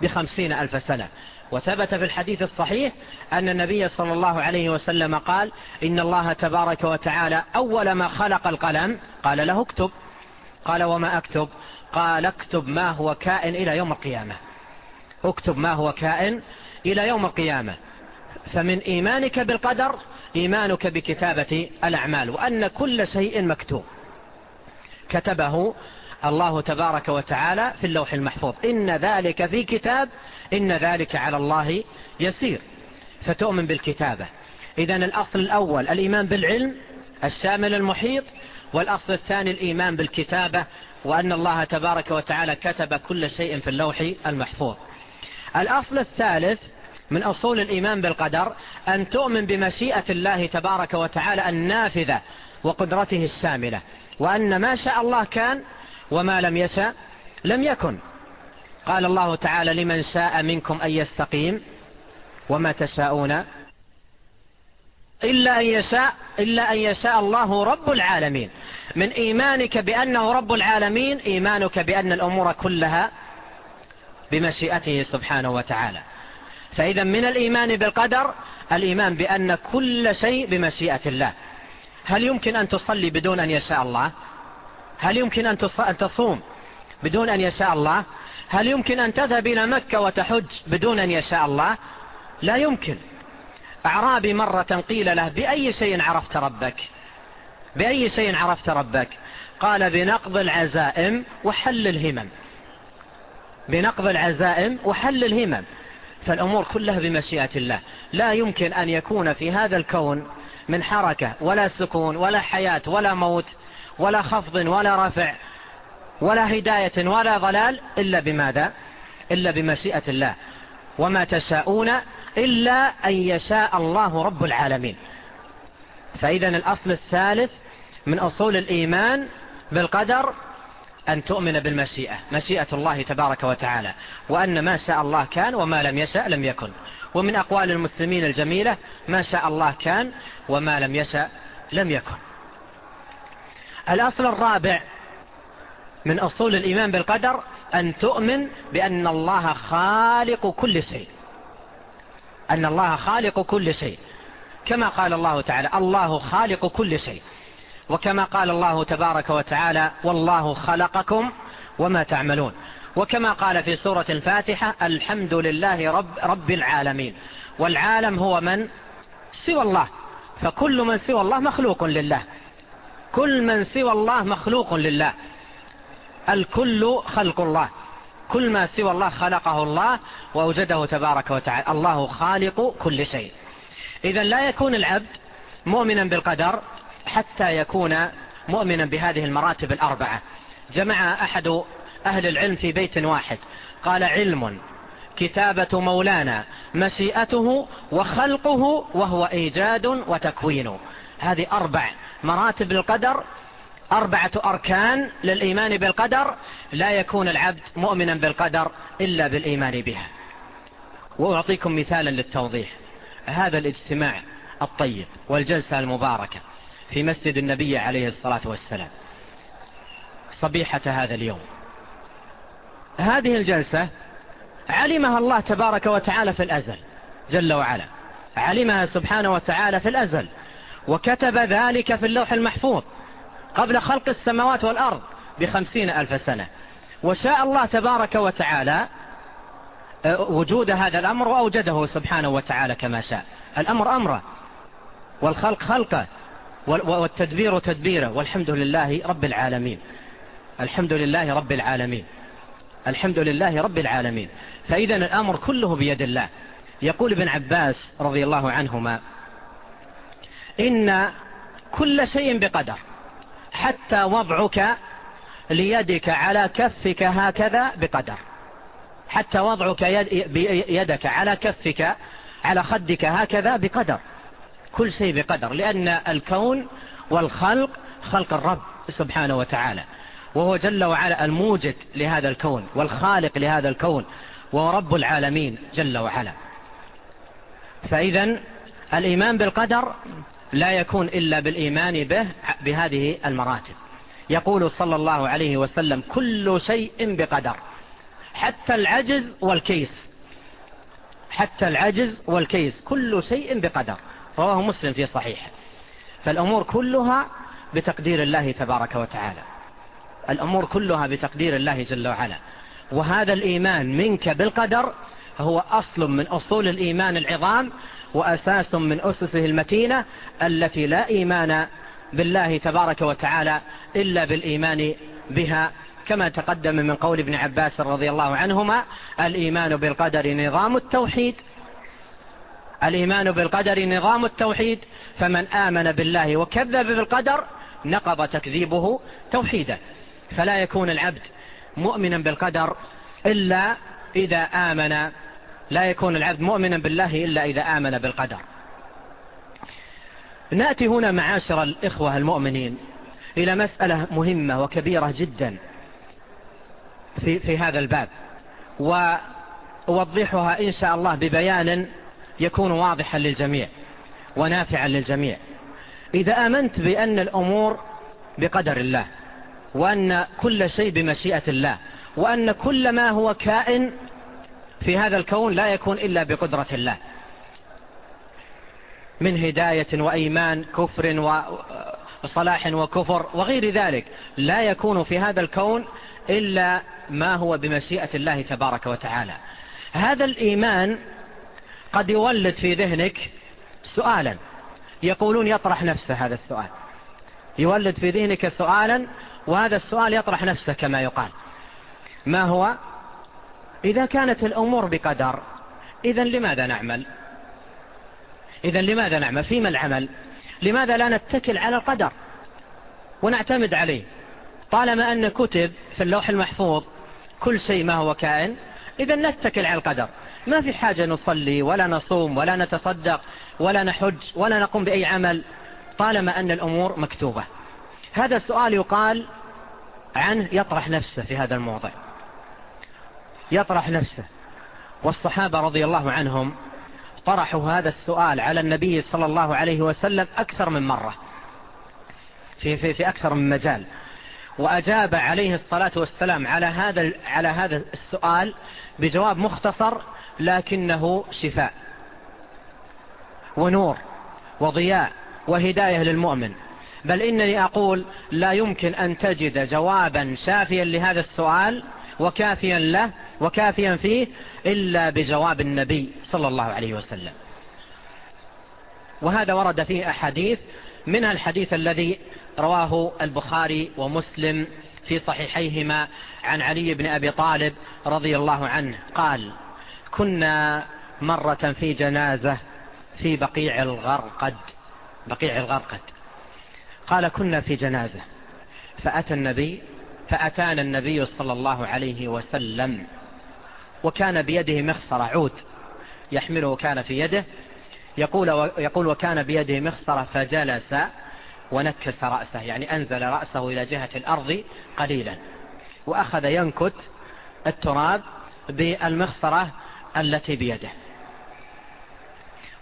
بخمسين ألف سنة. وثبت في الحديث الصحيح أن النبي صلى الله عليه وسلم قال إن الله تبارك وتعالى أول ما خلق القلم قال له اكتب. قال وما أكتب؟ قال اكتب ما هو كائن إلى يوم القيامة. اكتب ما هو كائن إلى يوم القيامة. فمن إيمانك بالقدر إيمانك بكتابة الأعمال وأن كل شيء مكتوب. كتبه الله تبارك وتعالى في اللوح المحفوظ. إن ذلك في كتاب إن ذلك على الله يسير. فتؤمن بالكتابة. إذا الأصل الأول الإيمان بالعلم الشامل المحيط والأصل الثاني الإيمان بالكتابة وأن الله تبارك وتعالى كتب كل شيء في اللوح المحفوظ. الأصل الثالث من أصول الإيمان بالقدر أن تؤمن بمشيئة الله تبارك وتعالى النافذة وقدرته الشاملة وأن ما شاء الله كان وما لم يشاء لم يكن. قال الله تعالى لمن شاء منكم أن يستقيم وما تشاءون إلا أن يشاء, إلا أن يشاء الله رب العالمين. من إيمانك بأنه رب العالمين إيمانك بأن الأمور كلها بمشيئته سبحانه وتعالى. فإذا من الإيمان بالقدر الإيمان بأن كل شيء بمشيئة الله. هل يمكن أن تصلي بدون أن يشاء الله؟ هل يمكن أن تصوم بدون أن يشاء الله؟ هل يمكن أن تذهب إلى مكة وتحج بدون أن يشاء الله؟ لا يمكن. أعرابي مرة قيل له بأي شيء عرفت ربك؟ بأي شيء عرفت ربك؟ قال بنقض العزائم وحل الهمم. بنقض العزائم وحل الهمم. فالأمور كلها بمشيئة الله. لا يمكن أن يكون في هذا الكون من حركة ولا سكون ولا حياة ولا موت ولا خفض ولا رفع ولا هداية ولا ضلال إلا بماذا؟ إلا بمشيئة الله. وما تشاءون إلا أن يشاء الله رب العالمين. فإذا الأصل الثالث من أصول الإيمان بالقدر أن تؤمن بالمشيئة مشيئة الله تبارك وتعالى وأن ما شاء الله كان وما لم يشاء لم يكن. ومن أقوال المسلمين الجميلة ما شاء الله كان وما لم يشاء لم يكن. الأصل الرابع من أصول الإيمان بالقدر أن تؤمن بأن الله خالق كل شيء. أن الله خالق كل شيء. كما قال الله تعالى الله خالق كل شيء. وكما قال الله تبارك وتعالى والله خلقكم وما تعملون. وكما قال في سورة الفاتحة الحمد لله رب, رب العالمين. والعالم هو من؟ سوى الله. فكل من سوى الله مخلوق لله. كل من سوى الله مخلوق لله. الكل خلق الله. كل ما سوى الله خلقه الله وأوجده تبارك وتعالى. الله خالق كل شيء. إذا لا يكون العبد مؤمنا بالقدر حتى يكون مؤمنا بهذه المراتب الأربعة. جمع أحد أهل العلم في بيت واحد. قال علم كتابة مولانا مشيئته وخلقه وهو إيجاد وتكوين. هذه أربع مراتب القدر أربعة أركان للإيمان بالقدر لا يكون العبد مؤمنا بالقدر إلا بالإيمان بها وأعطيكم مثالا للتوضيح. هذا الاجتماع الطيب والجلسة المباركة في مسجد النبي عليه الصلاة والسلام. صبيحة هذا اليوم. هذه الجلسة علمها الله تبارك وتعالى في الأزل جل وعلا. علمها سبحانه وتعالى في الأزل. وكتب ذلك في اللوح المحفوظ. قبل خلق السماوات والأرض بخمسين ألف سنة. وشاء الله تبارك وتعالى آه، وجود هذا الأمر وأوجده سبحانه وتعالى كما شاء. الأمر أمره والخلق خلقه والتدبير تدبيره. والحمد لله رب العالمين. الحمد لله رب العالمين. الحمد لله رب العالمين. فإذا الأمر كله بيد الله. يقول ابن عباس رضي الله عنهما إن كل شيء بقدر. حتى وضعك ليدك على كفك هكذا بقدر. حتى وضعك يدك على كفك على خدك هكذا بقدر. كل شيء بقدر لأن الكون والخلق خلق الرب سبحانه وتعالى. وهو جل وعلا الموجد لهذا الكون والخالق لهذا الكون وهو رب العالمين جل وعلا. فإذا الإيمان بالقدر لا يكون إلا بالإيمان به بهذه المراتب. يقول صلى الله عليه وسلم كل شيء بقدر. حتى العجز والكيس. حتى العجز والكيس. كل شيء بقدر. رواه مسلم في صحيح. فالأمور كلها بتقدير الله تبارك وتعالى. الأمور كلها بتقدير الله جل وعلا. وهذا الإيمان منك بالقدر هو أصل من أصول الإيمان العظام وأساس من أسسه المتينة التي لا إيمان بالله تبارك وتعالى إلا بالإيمان بها كما تقدم من قول ابن عباس رضي الله عنهما الإيمان بالقدر نظام التوحيد. الإيمان بالقدر نظام التوحيد فمن آمن بالله وكذب بالقدر نقض تكذيبه توحيدا. فلا يكون العبد مؤمنا بالقدر إلا إذا آمن لا يكون العبد مؤمنا بالله إلا إذا آمن بالقدر. نأتي هنا معاشر الإخوة المؤمنين إلى مسألة مهمة وكبيرة جدا في, في هذا الباب. وأوضحها إن شاء الله ببيان يكون واضحا للجميع ونافعا للجميع. إذا آمنت بأن الأمور بقدر الله وأن كل شيء بمشيئة الله وأن كل ما هو كائن في هذا الكون لا يكون إلا بقدرة الله. من هداية وأيمان كفر وصلاح وكفر وغير ذلك. لا يكون في هذا الكون إلا ما هو بمشيئة الله تبارك وتعالى. هذا الإيمان قد يولد في ذهنك سؤالا. يقولون يطرح نفسه هذا السؤال. يولد في ذهنك سؤالا وهذا السؤال يطرح نفسه كما يقال. ما هو؟ إذا كانت الأمور بقدر إذا لماذا نعمل؟ إذا لماذا نعمل؟ فيما العمل؟ لماذا لا نتكل على القدر ونعتمد عليه؟ طالما أن كتب في اللوح المحفوظ كل شيء ما هو كائن إذا نتكل على القدر. ما في حاجة نصلي ولا نصوم ولا نتصدق ولا نحج ولا نقوم بأي عمل طالما أن الأمور مكتوبة. هذا السؤال يقال عنه يطرح نفسه في هذا الموضع. يطرح نفسه. والصحابة رضي الله عنهم طرحوا هذا السؤال على النبي صلى الله عليه وسلم أكثر من مرة. في, في, في أكثر من مجال. وأجاب عليه الصلاة والسلام على هذا, على هذا السؤال بجواب مختصر لكنه شفاء. ونور وضياء وهداية للمؤمن. بل إنني أقول لا يمكن أن تجد جوابا شافيا لهذا السؤال وكافيا له وكافيا فيه إلا بجواب النبي صلى الله عليه وسلم. وهذا ورد فيه أحاديث منها الحديث الذي رواه البخاري ومسلم في صحيحيهما عن علي بن أبي طالب رضي الله عنه. قال كنا مرة في جنازة في بقيع الغرقد. بقيع الغرقد. قال كنا في جنازة. فأتى النبي فأتانا النبي صلى الله عليه وسلم وكان بيده مخصر عود يحمله كان في يده يقول, يقول وكان بيده مخصرة فجلس ونكس رأسه يعني أنزل رأسه إلى جهة الأرض قليلا وأخذ ينكت التراب بالمخصرة التي بيده.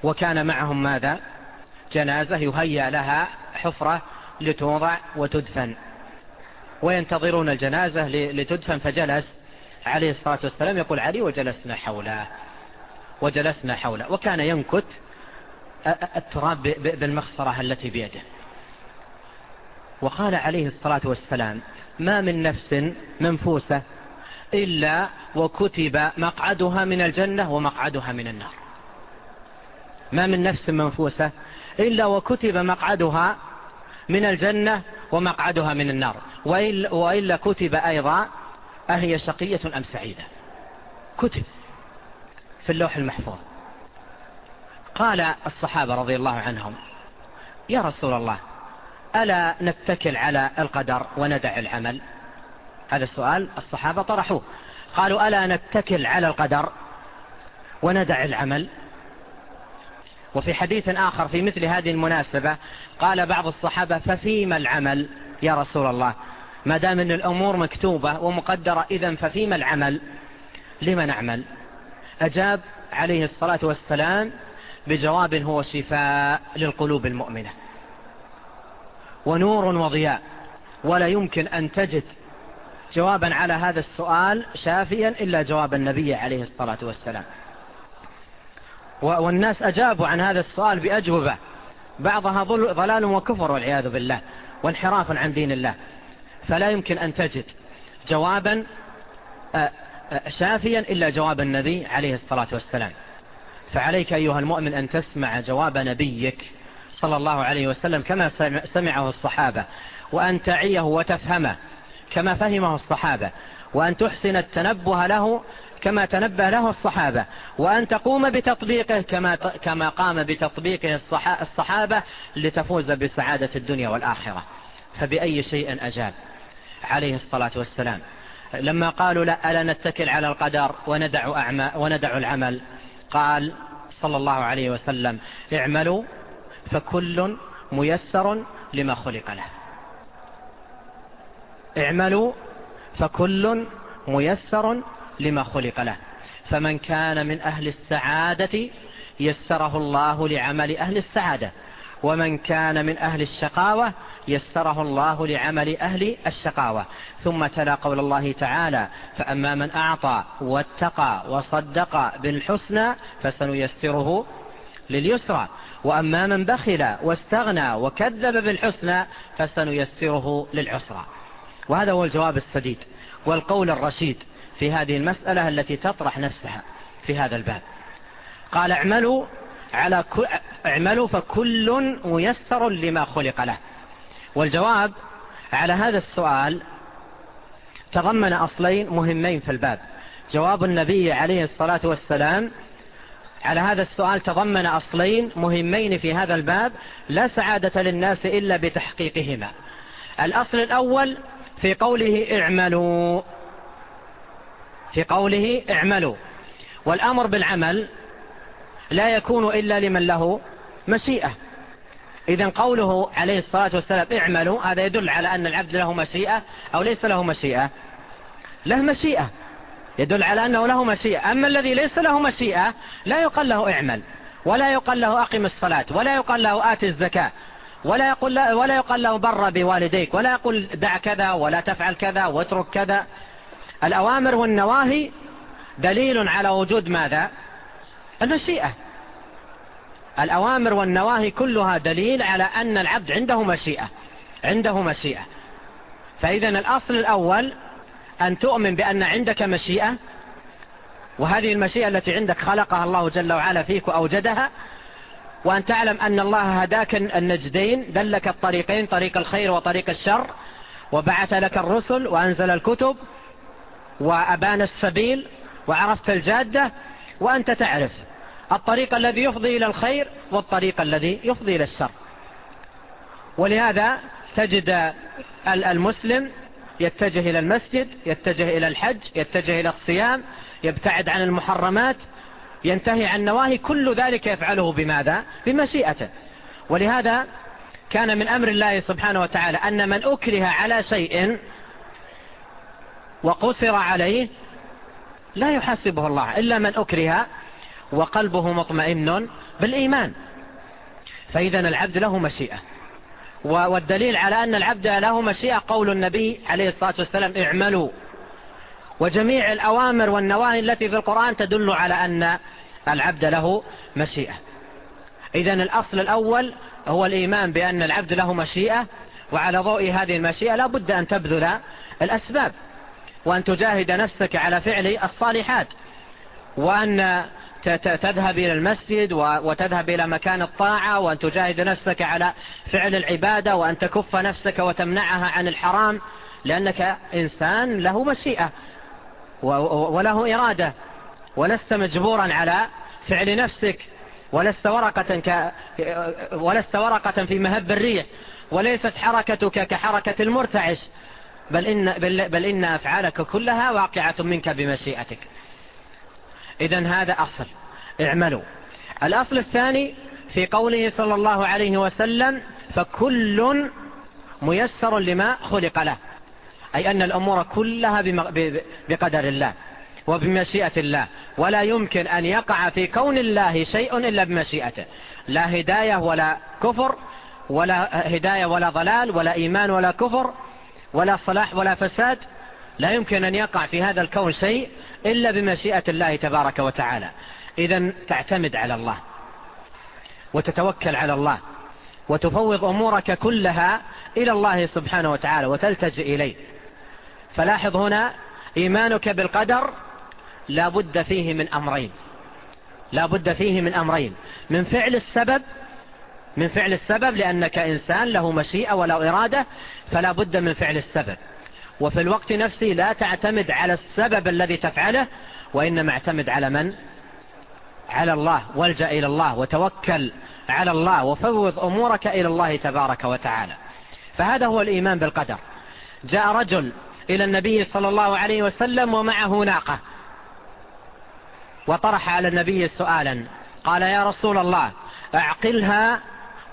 وكان معهم ماذا؟ جنازة يهيأ لها حفرة لتوضع وتدفن. وينتظرون الجنازة لتدفن فجلس. عليه الصلاة والسلام يقول علي وجلسنا حوله. وجلسنا حوله. وكان ينكت التراب بالمخصرة التي بيده. وقال عليه الصلاة والسلام ما من نفس منفوسة إلا وكتب مقعدها من الجنة ومقعدها من النار. ما من نفس منفوسة إلا وكتب مقعدها من الجنة ومقعدها من النار. وإلا كتب أيضا أهي شقية أم سعيدة. كتب في اللوح المحفوظ. قال الصحابة رضي الله عنهم يا رسول الله ألا نتكل على القدر وندع العمل؟ هذا السؤال الصحابة طرحوه. قالوا ألا نتكل على القدر وندع العمل؟ وفي حديث آخر في مثل هذه المناسبة قال بعض الصحابة ففيما العمل يا رسول الله؟ ما دام أن الأمور مكتوبة ومقدرة إذا ففيما العمل؟ لما نعمل؟ أجاب عليه الصلاة والسلام بجواب هو شفاء للقلوب المؤمنة. ونور وضياء. ولا يمكن أن تجد جوابا على هذا السؤال شافيا إلا جواب النبي عليه الصلاة والسلام. والناس أجابوا عن هذا السؤال بأجوبة. بعضها ضلال وكفر والعياذ بالله وانحراف عن دين الله. فلا يمكن أن تجد جوابا آه، آه، شافيا إلا جواب النبي عليه الصلاة والسلام. فعليك أيها المؤمن أن تسمع جواب نبيك صلى الله عليه وسلم كما سمعه الصحابة وأن تعيه وتفهمه كما فهمه الصحابة وأن تحسن التنبه له كما تنبه له الصحابة. وأن تقوم بتطبيقه كما, كما قام بتطبيقه الصحابة لتفوز بسعادة الدنيا والآخرة. فبأي شيء أجاب؟ عليه الصلاة والسلام. لما قالوا لا ألا نتكل على القدر وندع, أعمى وندع العمل؟ قال صلى الله عليه وسلم اعملوا فكل ميسر لما خلق له. اعملوا فكل ميسر لما خلق له. فمن كان من أهل السعادة يسره الله لعمل أهل السعادة. ومن كان من أهل الشقاوة يسره الله لعمل أهل الشقاوة. ثم تلا قول الله تعالى فأما من أعطى واتقى وصدق بالحسنى فسنيسره لليسرى. وأما من بخل واستغنى وكذب بالحسنى فسنيسره للعسرى. وهذا هو الجواب السديد والقول الرشيد. في هذه المسألة التي تطرح نفسها في هذا الباب. قال اعملوا على اعملوا فكل ميسر لما خلق له. والجواب على هذا السؤال تضمن أصلين مهمين في الباب. جواب النبي عليه الصلاة والسلام على هذا السؤال تضمن أصلين مهمين في هذا الباب لا سعادة للناس إلا بتحقيقهما. الأصل الأول في قوله اعملوا في قوله اعملوا. والأمر بالعمل لا يكون إلا لمن له مشيئة. إذا قوله عليه الصلاة والسلام اعملوا هذا يدل على أن العبد له مشيئة أو ليس له مشيئة. له مشيئة. يدل على أنه له مشيئة. أما الذي ليس له مشيئة لا يقال له اعمل ولا يقال له أقم الصلاة ولا يقال له آت الزكاة ولا يقول ولا يقال له بر بوالديك ولا يقول دع كذا ولا تفعل كذا واترك كذا. الأوامر والنواهي دليل على وجود ماذا؟ المشيئة. الأوامر والنواهي كلها دليل على أن العبد عنده مشيئة عنده مشيئة. فإذا الأصل الأول أن تؤمن بأن عندك مشيئة وهذه المشيئة التي عندك خلقها الله جل وعلا فيك وأوجدها وأن تعلم أن الله هداك النجدين دلك الطريقين طريق الخير وطريق الشر وبعث لك الرسل وأنزل الكتب وأبان السبيل وعرفت الجادة وأنت تعرف الطريق الذي يفضي إلى الخير والطريق الذي يفضي إلى الشر ولهذا تجد المسلم يتجه إلى المسجد يتجه إلى الحج يتجه إلى الصيام يبتعد عن المحرمات ينتهي عن نواهي كل ذلك يفعله بماذا؟ بمشيئته ولهذا كان من أمر الله سبحانه وتعالى أن من أكره على شيء وقصر عليه لا يحاسبه الله إلا من أكره وقلبه مطمئن بالإيمان. فإذا العبد له مشيئة. والدليل على أن العبد له مشيئة قول النبي عليه الصلاة والسلام اعملوا. وجميع الأوامر والنواهي التي في القرآن تدل على أن العبد له مشيئة. إذا الأصل الأول هو الإيمان بأن العبد له مشيئة وعلى ضوء هذه المشيئة لا بد أن تبذل الأسباب. وأن تجاهد نفسك على فعل الصالحات وأن تذهب إلى المسجد وتذهب إلى مكان الطاعة وأن تجاهد نفسك على فعل العبادة وأن تكف نفسك وتمنعها عن الحرام لأنك إنسان له مشيئة وله إرادة. ولست مجبورا على فعل نفسك ولست ورقة, ك... ولست ورقة في مهب الريح وليست حركتك كحركة المرتعش. بل إن, بل, بل إن أفعالك كلها واقعة منك بمشيئتك. إذا هذا أصل. اعملوا. الأصل الثاني في قوله صلى الله عليه وسلم فكل ميسر لما خلق له. أي أن الأمور كلها بقدر الله وبمشيئة الله. ولا يمكن أن يقع في كون الله شيء إلا بمشيئته. لا هداية ولا كفر ولا هداية ولا ضلال ولا إيمان ولا كفر ولا صلاح ولا فساد لا يمكن أن يقع في هذا الكون شيء إلا بمشيئة الله تبارك وتعالى. إذا تعتمد على الله وتتوكل على الله وتفوض أمورك كلها إلى الله سبحانه وتعالى وتلتجئ إليه. فلاحظ هنا إيمانك بالقدر لا بد فيه من أمرين. لا بد فيه من أمرين. من فعل السبب من فعل السبب لأنك إنسان له مشيئة ولا إرادة فلا بد من فعل السبب. وفي الوقت نفسه لا تعتمد على السبب الذي تفعله وإنما اعتمد على من؟ على الله والجأ إلى الله وتوكل على الله وفوض أمورك إلى الله تبارك وتعالى. فهذا هو الإيمان بالقدر. جاء رجل إلى النبي صلى الله عليه وسلم ومعه ناقة. وطرح على النبي سؤالا. قال يا رسول الله أعقلها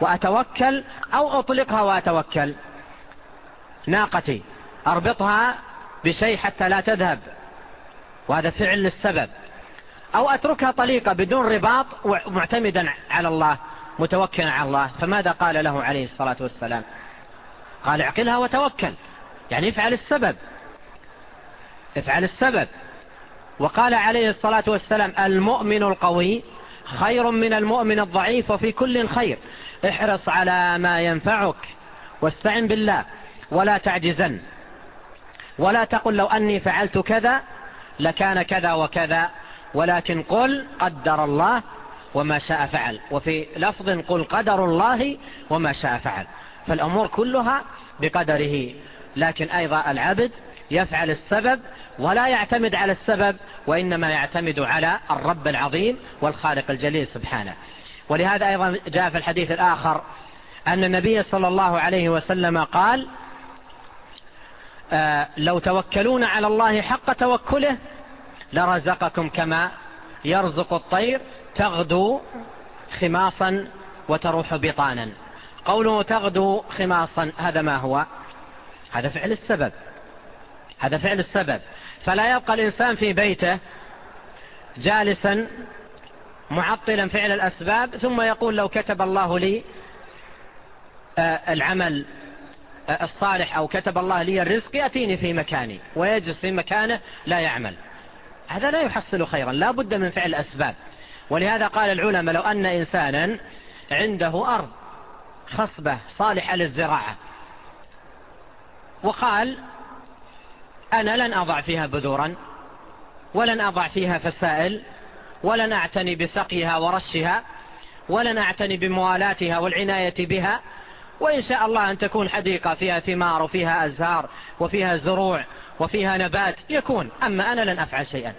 وأتوكل أو أطلقها وأتوكل. ناقتي. أربطها بشيء حتى لا تذهب. وهذا فعل للسبب أو أتركها طليقة بدون رباط معتمدا على الله متوكلا على الله. فماذا قال له عليه الصلاة والسلام؟ قال اعقلها وتوكل. يعني افعل السبب. افعل السبب. وقال عليه الصلاة والسلام المؤمن القوي خير من المؤمن الضعيف وفي كل خير. احرص على ما ينفعك واستعن بالله ولا تعجزن. ولا تقل لو أني فعلت كذا لكان كذا وكذا ولكن قل قدر الله وما شاء فعل. وفي لفظ قل قدر الله وما شاء فعل. فالأمور كلها بقدره. لكن أيضا العبد يفعل السبب ولا يعتمد على السبب وإنما يعتمد على الرب العظيم والخالق الجليل سبحانه. ولهذا أيضا جاء في الحديث الآخر أن النبي صلى الله عليه وسلم قال آه، لو توكلون على الله حق توكله لرزقكم كما يرزق الطير تغدو خماصا وتروح بطانا. قوله تغدو خماصا هذا ما هو؟ هذا فعل السبب. هذا فعل السبب. فلا يبقى الإنسان في بيته جالسا معطلا فعل الأسباب ثم يقول لو كتب الله لي آه، العمل آه، الصالح أو كتب الله لي الرزق يأتيني في مكاني ويجلس في مكانه لا يعمل. هذا لا يحصل خيرا لا بد من فعل أسباب ولهذا قال العلماء لو أن إنسانا عنده أرض خصبة صالحة للزراعة وقال أنا لن أضع فيها بذورا ولن أضع فيها فسائل ولا نعتني بسقيها ورشها ولا نعتني بموالاتها والعناية بها وإن شاء الله أن تكون حديقة فيها ثمار وفيها أزهار وفيها زروع وفيها نبات يكون أما أنا لن أفعل شيئا.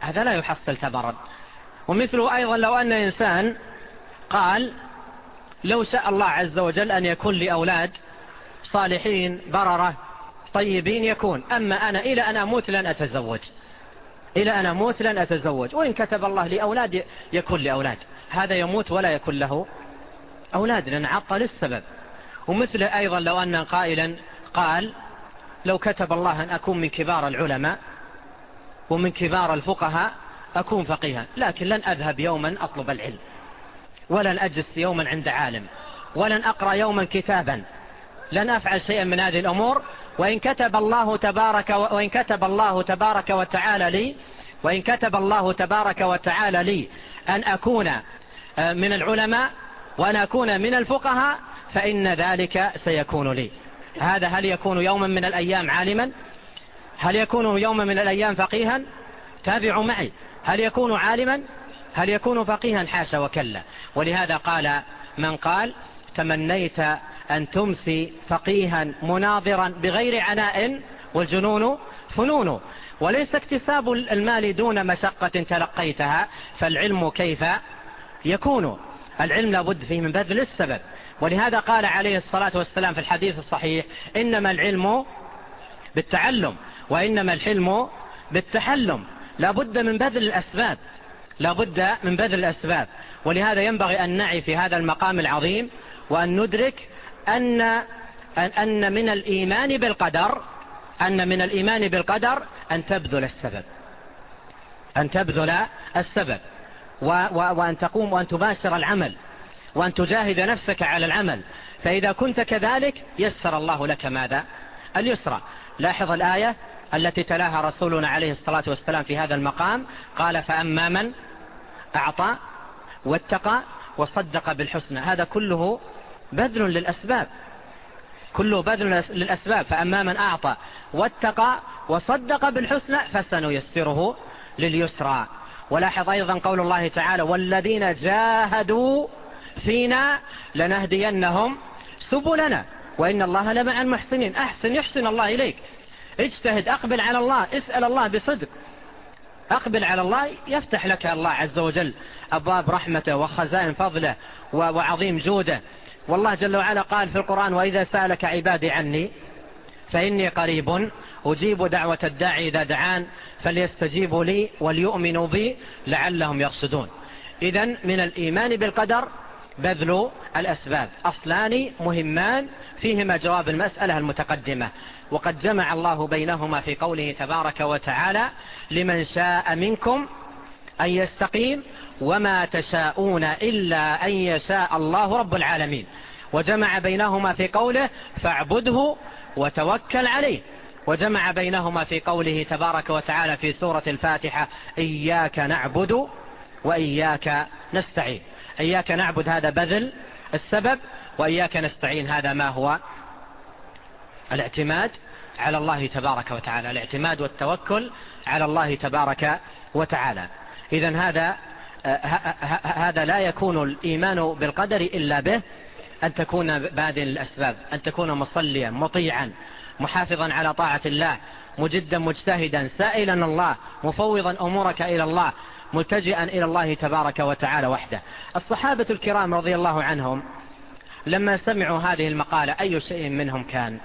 هذا لا يحصل تبرا ومثله أيضا لو أن إنسان قال لو شاء الله عز وجل أن يكون لأولاد صالحين بررة طيبين يكون أما أنا إلى أن أموت لن أتزوج. إلى أن أموت لن أتزوج. وإن كتب الله لأولاد يكون لأولاد. هذا يموت ولا يكون له أولاد. لأن السبب. للسبب ومثل أيضا لو أن قائلا قال لو كتب الله أن أكون من كبار العلماء ومن كبار الفقهاء أكون فقيها. لكن لن أذهب يوما أطلب العلم. ولن أجلس يوما عند عالم. ولن أقرأ يوما كتابا. لن أفعل شيئا من هذه الأمور. وإن كتب الله تبارك وإن كتب الله تبارك وتعالى لي وإن كتب الله تبارك وتعالى لي أن أكون آه، من العلماء وأن أكون من الفقهاء فإن ذلك سيكون لي. هذا هل يكون يوما من الأيام عالما؟ هل يكون يوما من الأيام فقيها؟ تابعوا معي. هل يكون عالما؟ هل يكون فقيها؟ حاشا وكلا. ولهذا قال من قال تمنيت أن تمسي فقيها مناظرا بغير عناء والجنون فنون. وليس اكتساب المال دون مشقة تلقيتها فالعلم كيف يكون؟ العلم لابد فيه من بذل السبب. ولهذا قال عليه الصلاة والسلام في الحديث الصحيح إنما العلم بالتعلم وإنما الحلم بالتحلم. لابد من بذل الأسباب. لابد من بذل الأسباب. ولهذا ينبغي أن نعي في هذا المقام العظيم وأن ندرك أن, أن من الإيمان بالقدر أن من الإيمان بالقدر أن تبذل السبب. أن تبذل السبب. و و وأن تقوم وأن تباشر العمل. وأن تجاهد نفسك على العمل. فإذا كنت كذلك يسر الله لك ماذا؟ اليسرى لاحظ الآية التي تلاها رسولنا عليه الصلاة والسلام في هذا المقام. قال فأما من أعطى واتقى وصدق بالحسنى. هذا كله بذل للأسباب. كله بذل للأسباب فأما من أعطى واتقى وصدق بالحسنى فسنيسره لليسرى. ولاحظ أيضا قول الله تعالى والذين جاهدوا فينا لنهدينهم سبلنا وإن الله لمع المحسنين. أحسن يحسن الله إليك. اجتهد أقبل على الله اسأل الله بصدق. أقبل على الله يفتح لك الله عز وجل أبواب رحمته وخزائن فضله وعظيم جوده. والله جل وعلا قال في القرآن وإذا سألك عبادي عني فإني قريب أجيب دعوة الداعي إذا دعان فليستجيبوا لي وليؤمنوا بي لعلهم يقصدون إذا من الإيمان بالقدر بذل الأسباب. أصلان مهمان فيهما جواب المسألة المتقدمة. وقد جمع الله بينهما في قوله تبارك وتعالى لمن شاء منكم أن يستقيم وما تشاءون إلا أن يشاء الله رب العالمين. وجمع بينهما في قوله فاعبده وتوكل عليه. وجمع بينهما في قوله تبارك وتعالى في سورة الفاتحة إياك نعبد وإياك نستعين. إياك نعبد هذا بذل السبب وإياك نستعين هذا ما هو الاعتماد على الله تبارك وتعالى الاعتماد والتوكل على الله تبارك وتعالى. إذن هذا آه، هذا لا يكون الإيمان بالقدر إلا به أن تكون باذل الأسباب أن تكون مصليا مطيعا محافظا على طاعة الله مجدا مجتهدا سائلا الله مفوضا أمورك إلى الله ملتجئا إلى الله تبارك وتعالى وحده. الصحابة الكرام رضي الله عنهم لما سمعوا هذه المقالة أي شيء منهم كان؟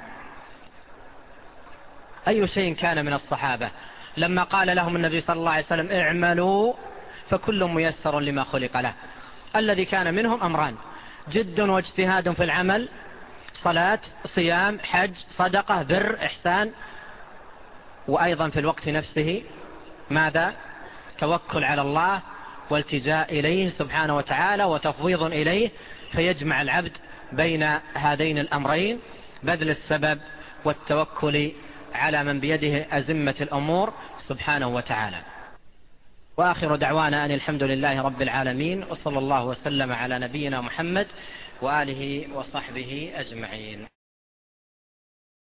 أي شيء كان من الصحابة؟ لما قال لهم النبي صلى الله عليه وسلم اعملوا فكل ميسر لما خلق له. الذي كان منهم أمران. جد واجتهاد في العمل صلاة صيام حج صدقة بر إحسان وأيضا في الوقت نفسه. ماذا؟ توكل على الله والتجاء إليه سبحانه وتعالى وتفويض إليه فيجمع العبد بين هذين الأمرين بذل السبب والتوكل على من بيده أزمة الأمور سبحانه وتعالى. وآخر دعوانا أن الحمد لله رب العالمين وصلى الله وسلم على نبينا محمد وآله وصحبه أجمعين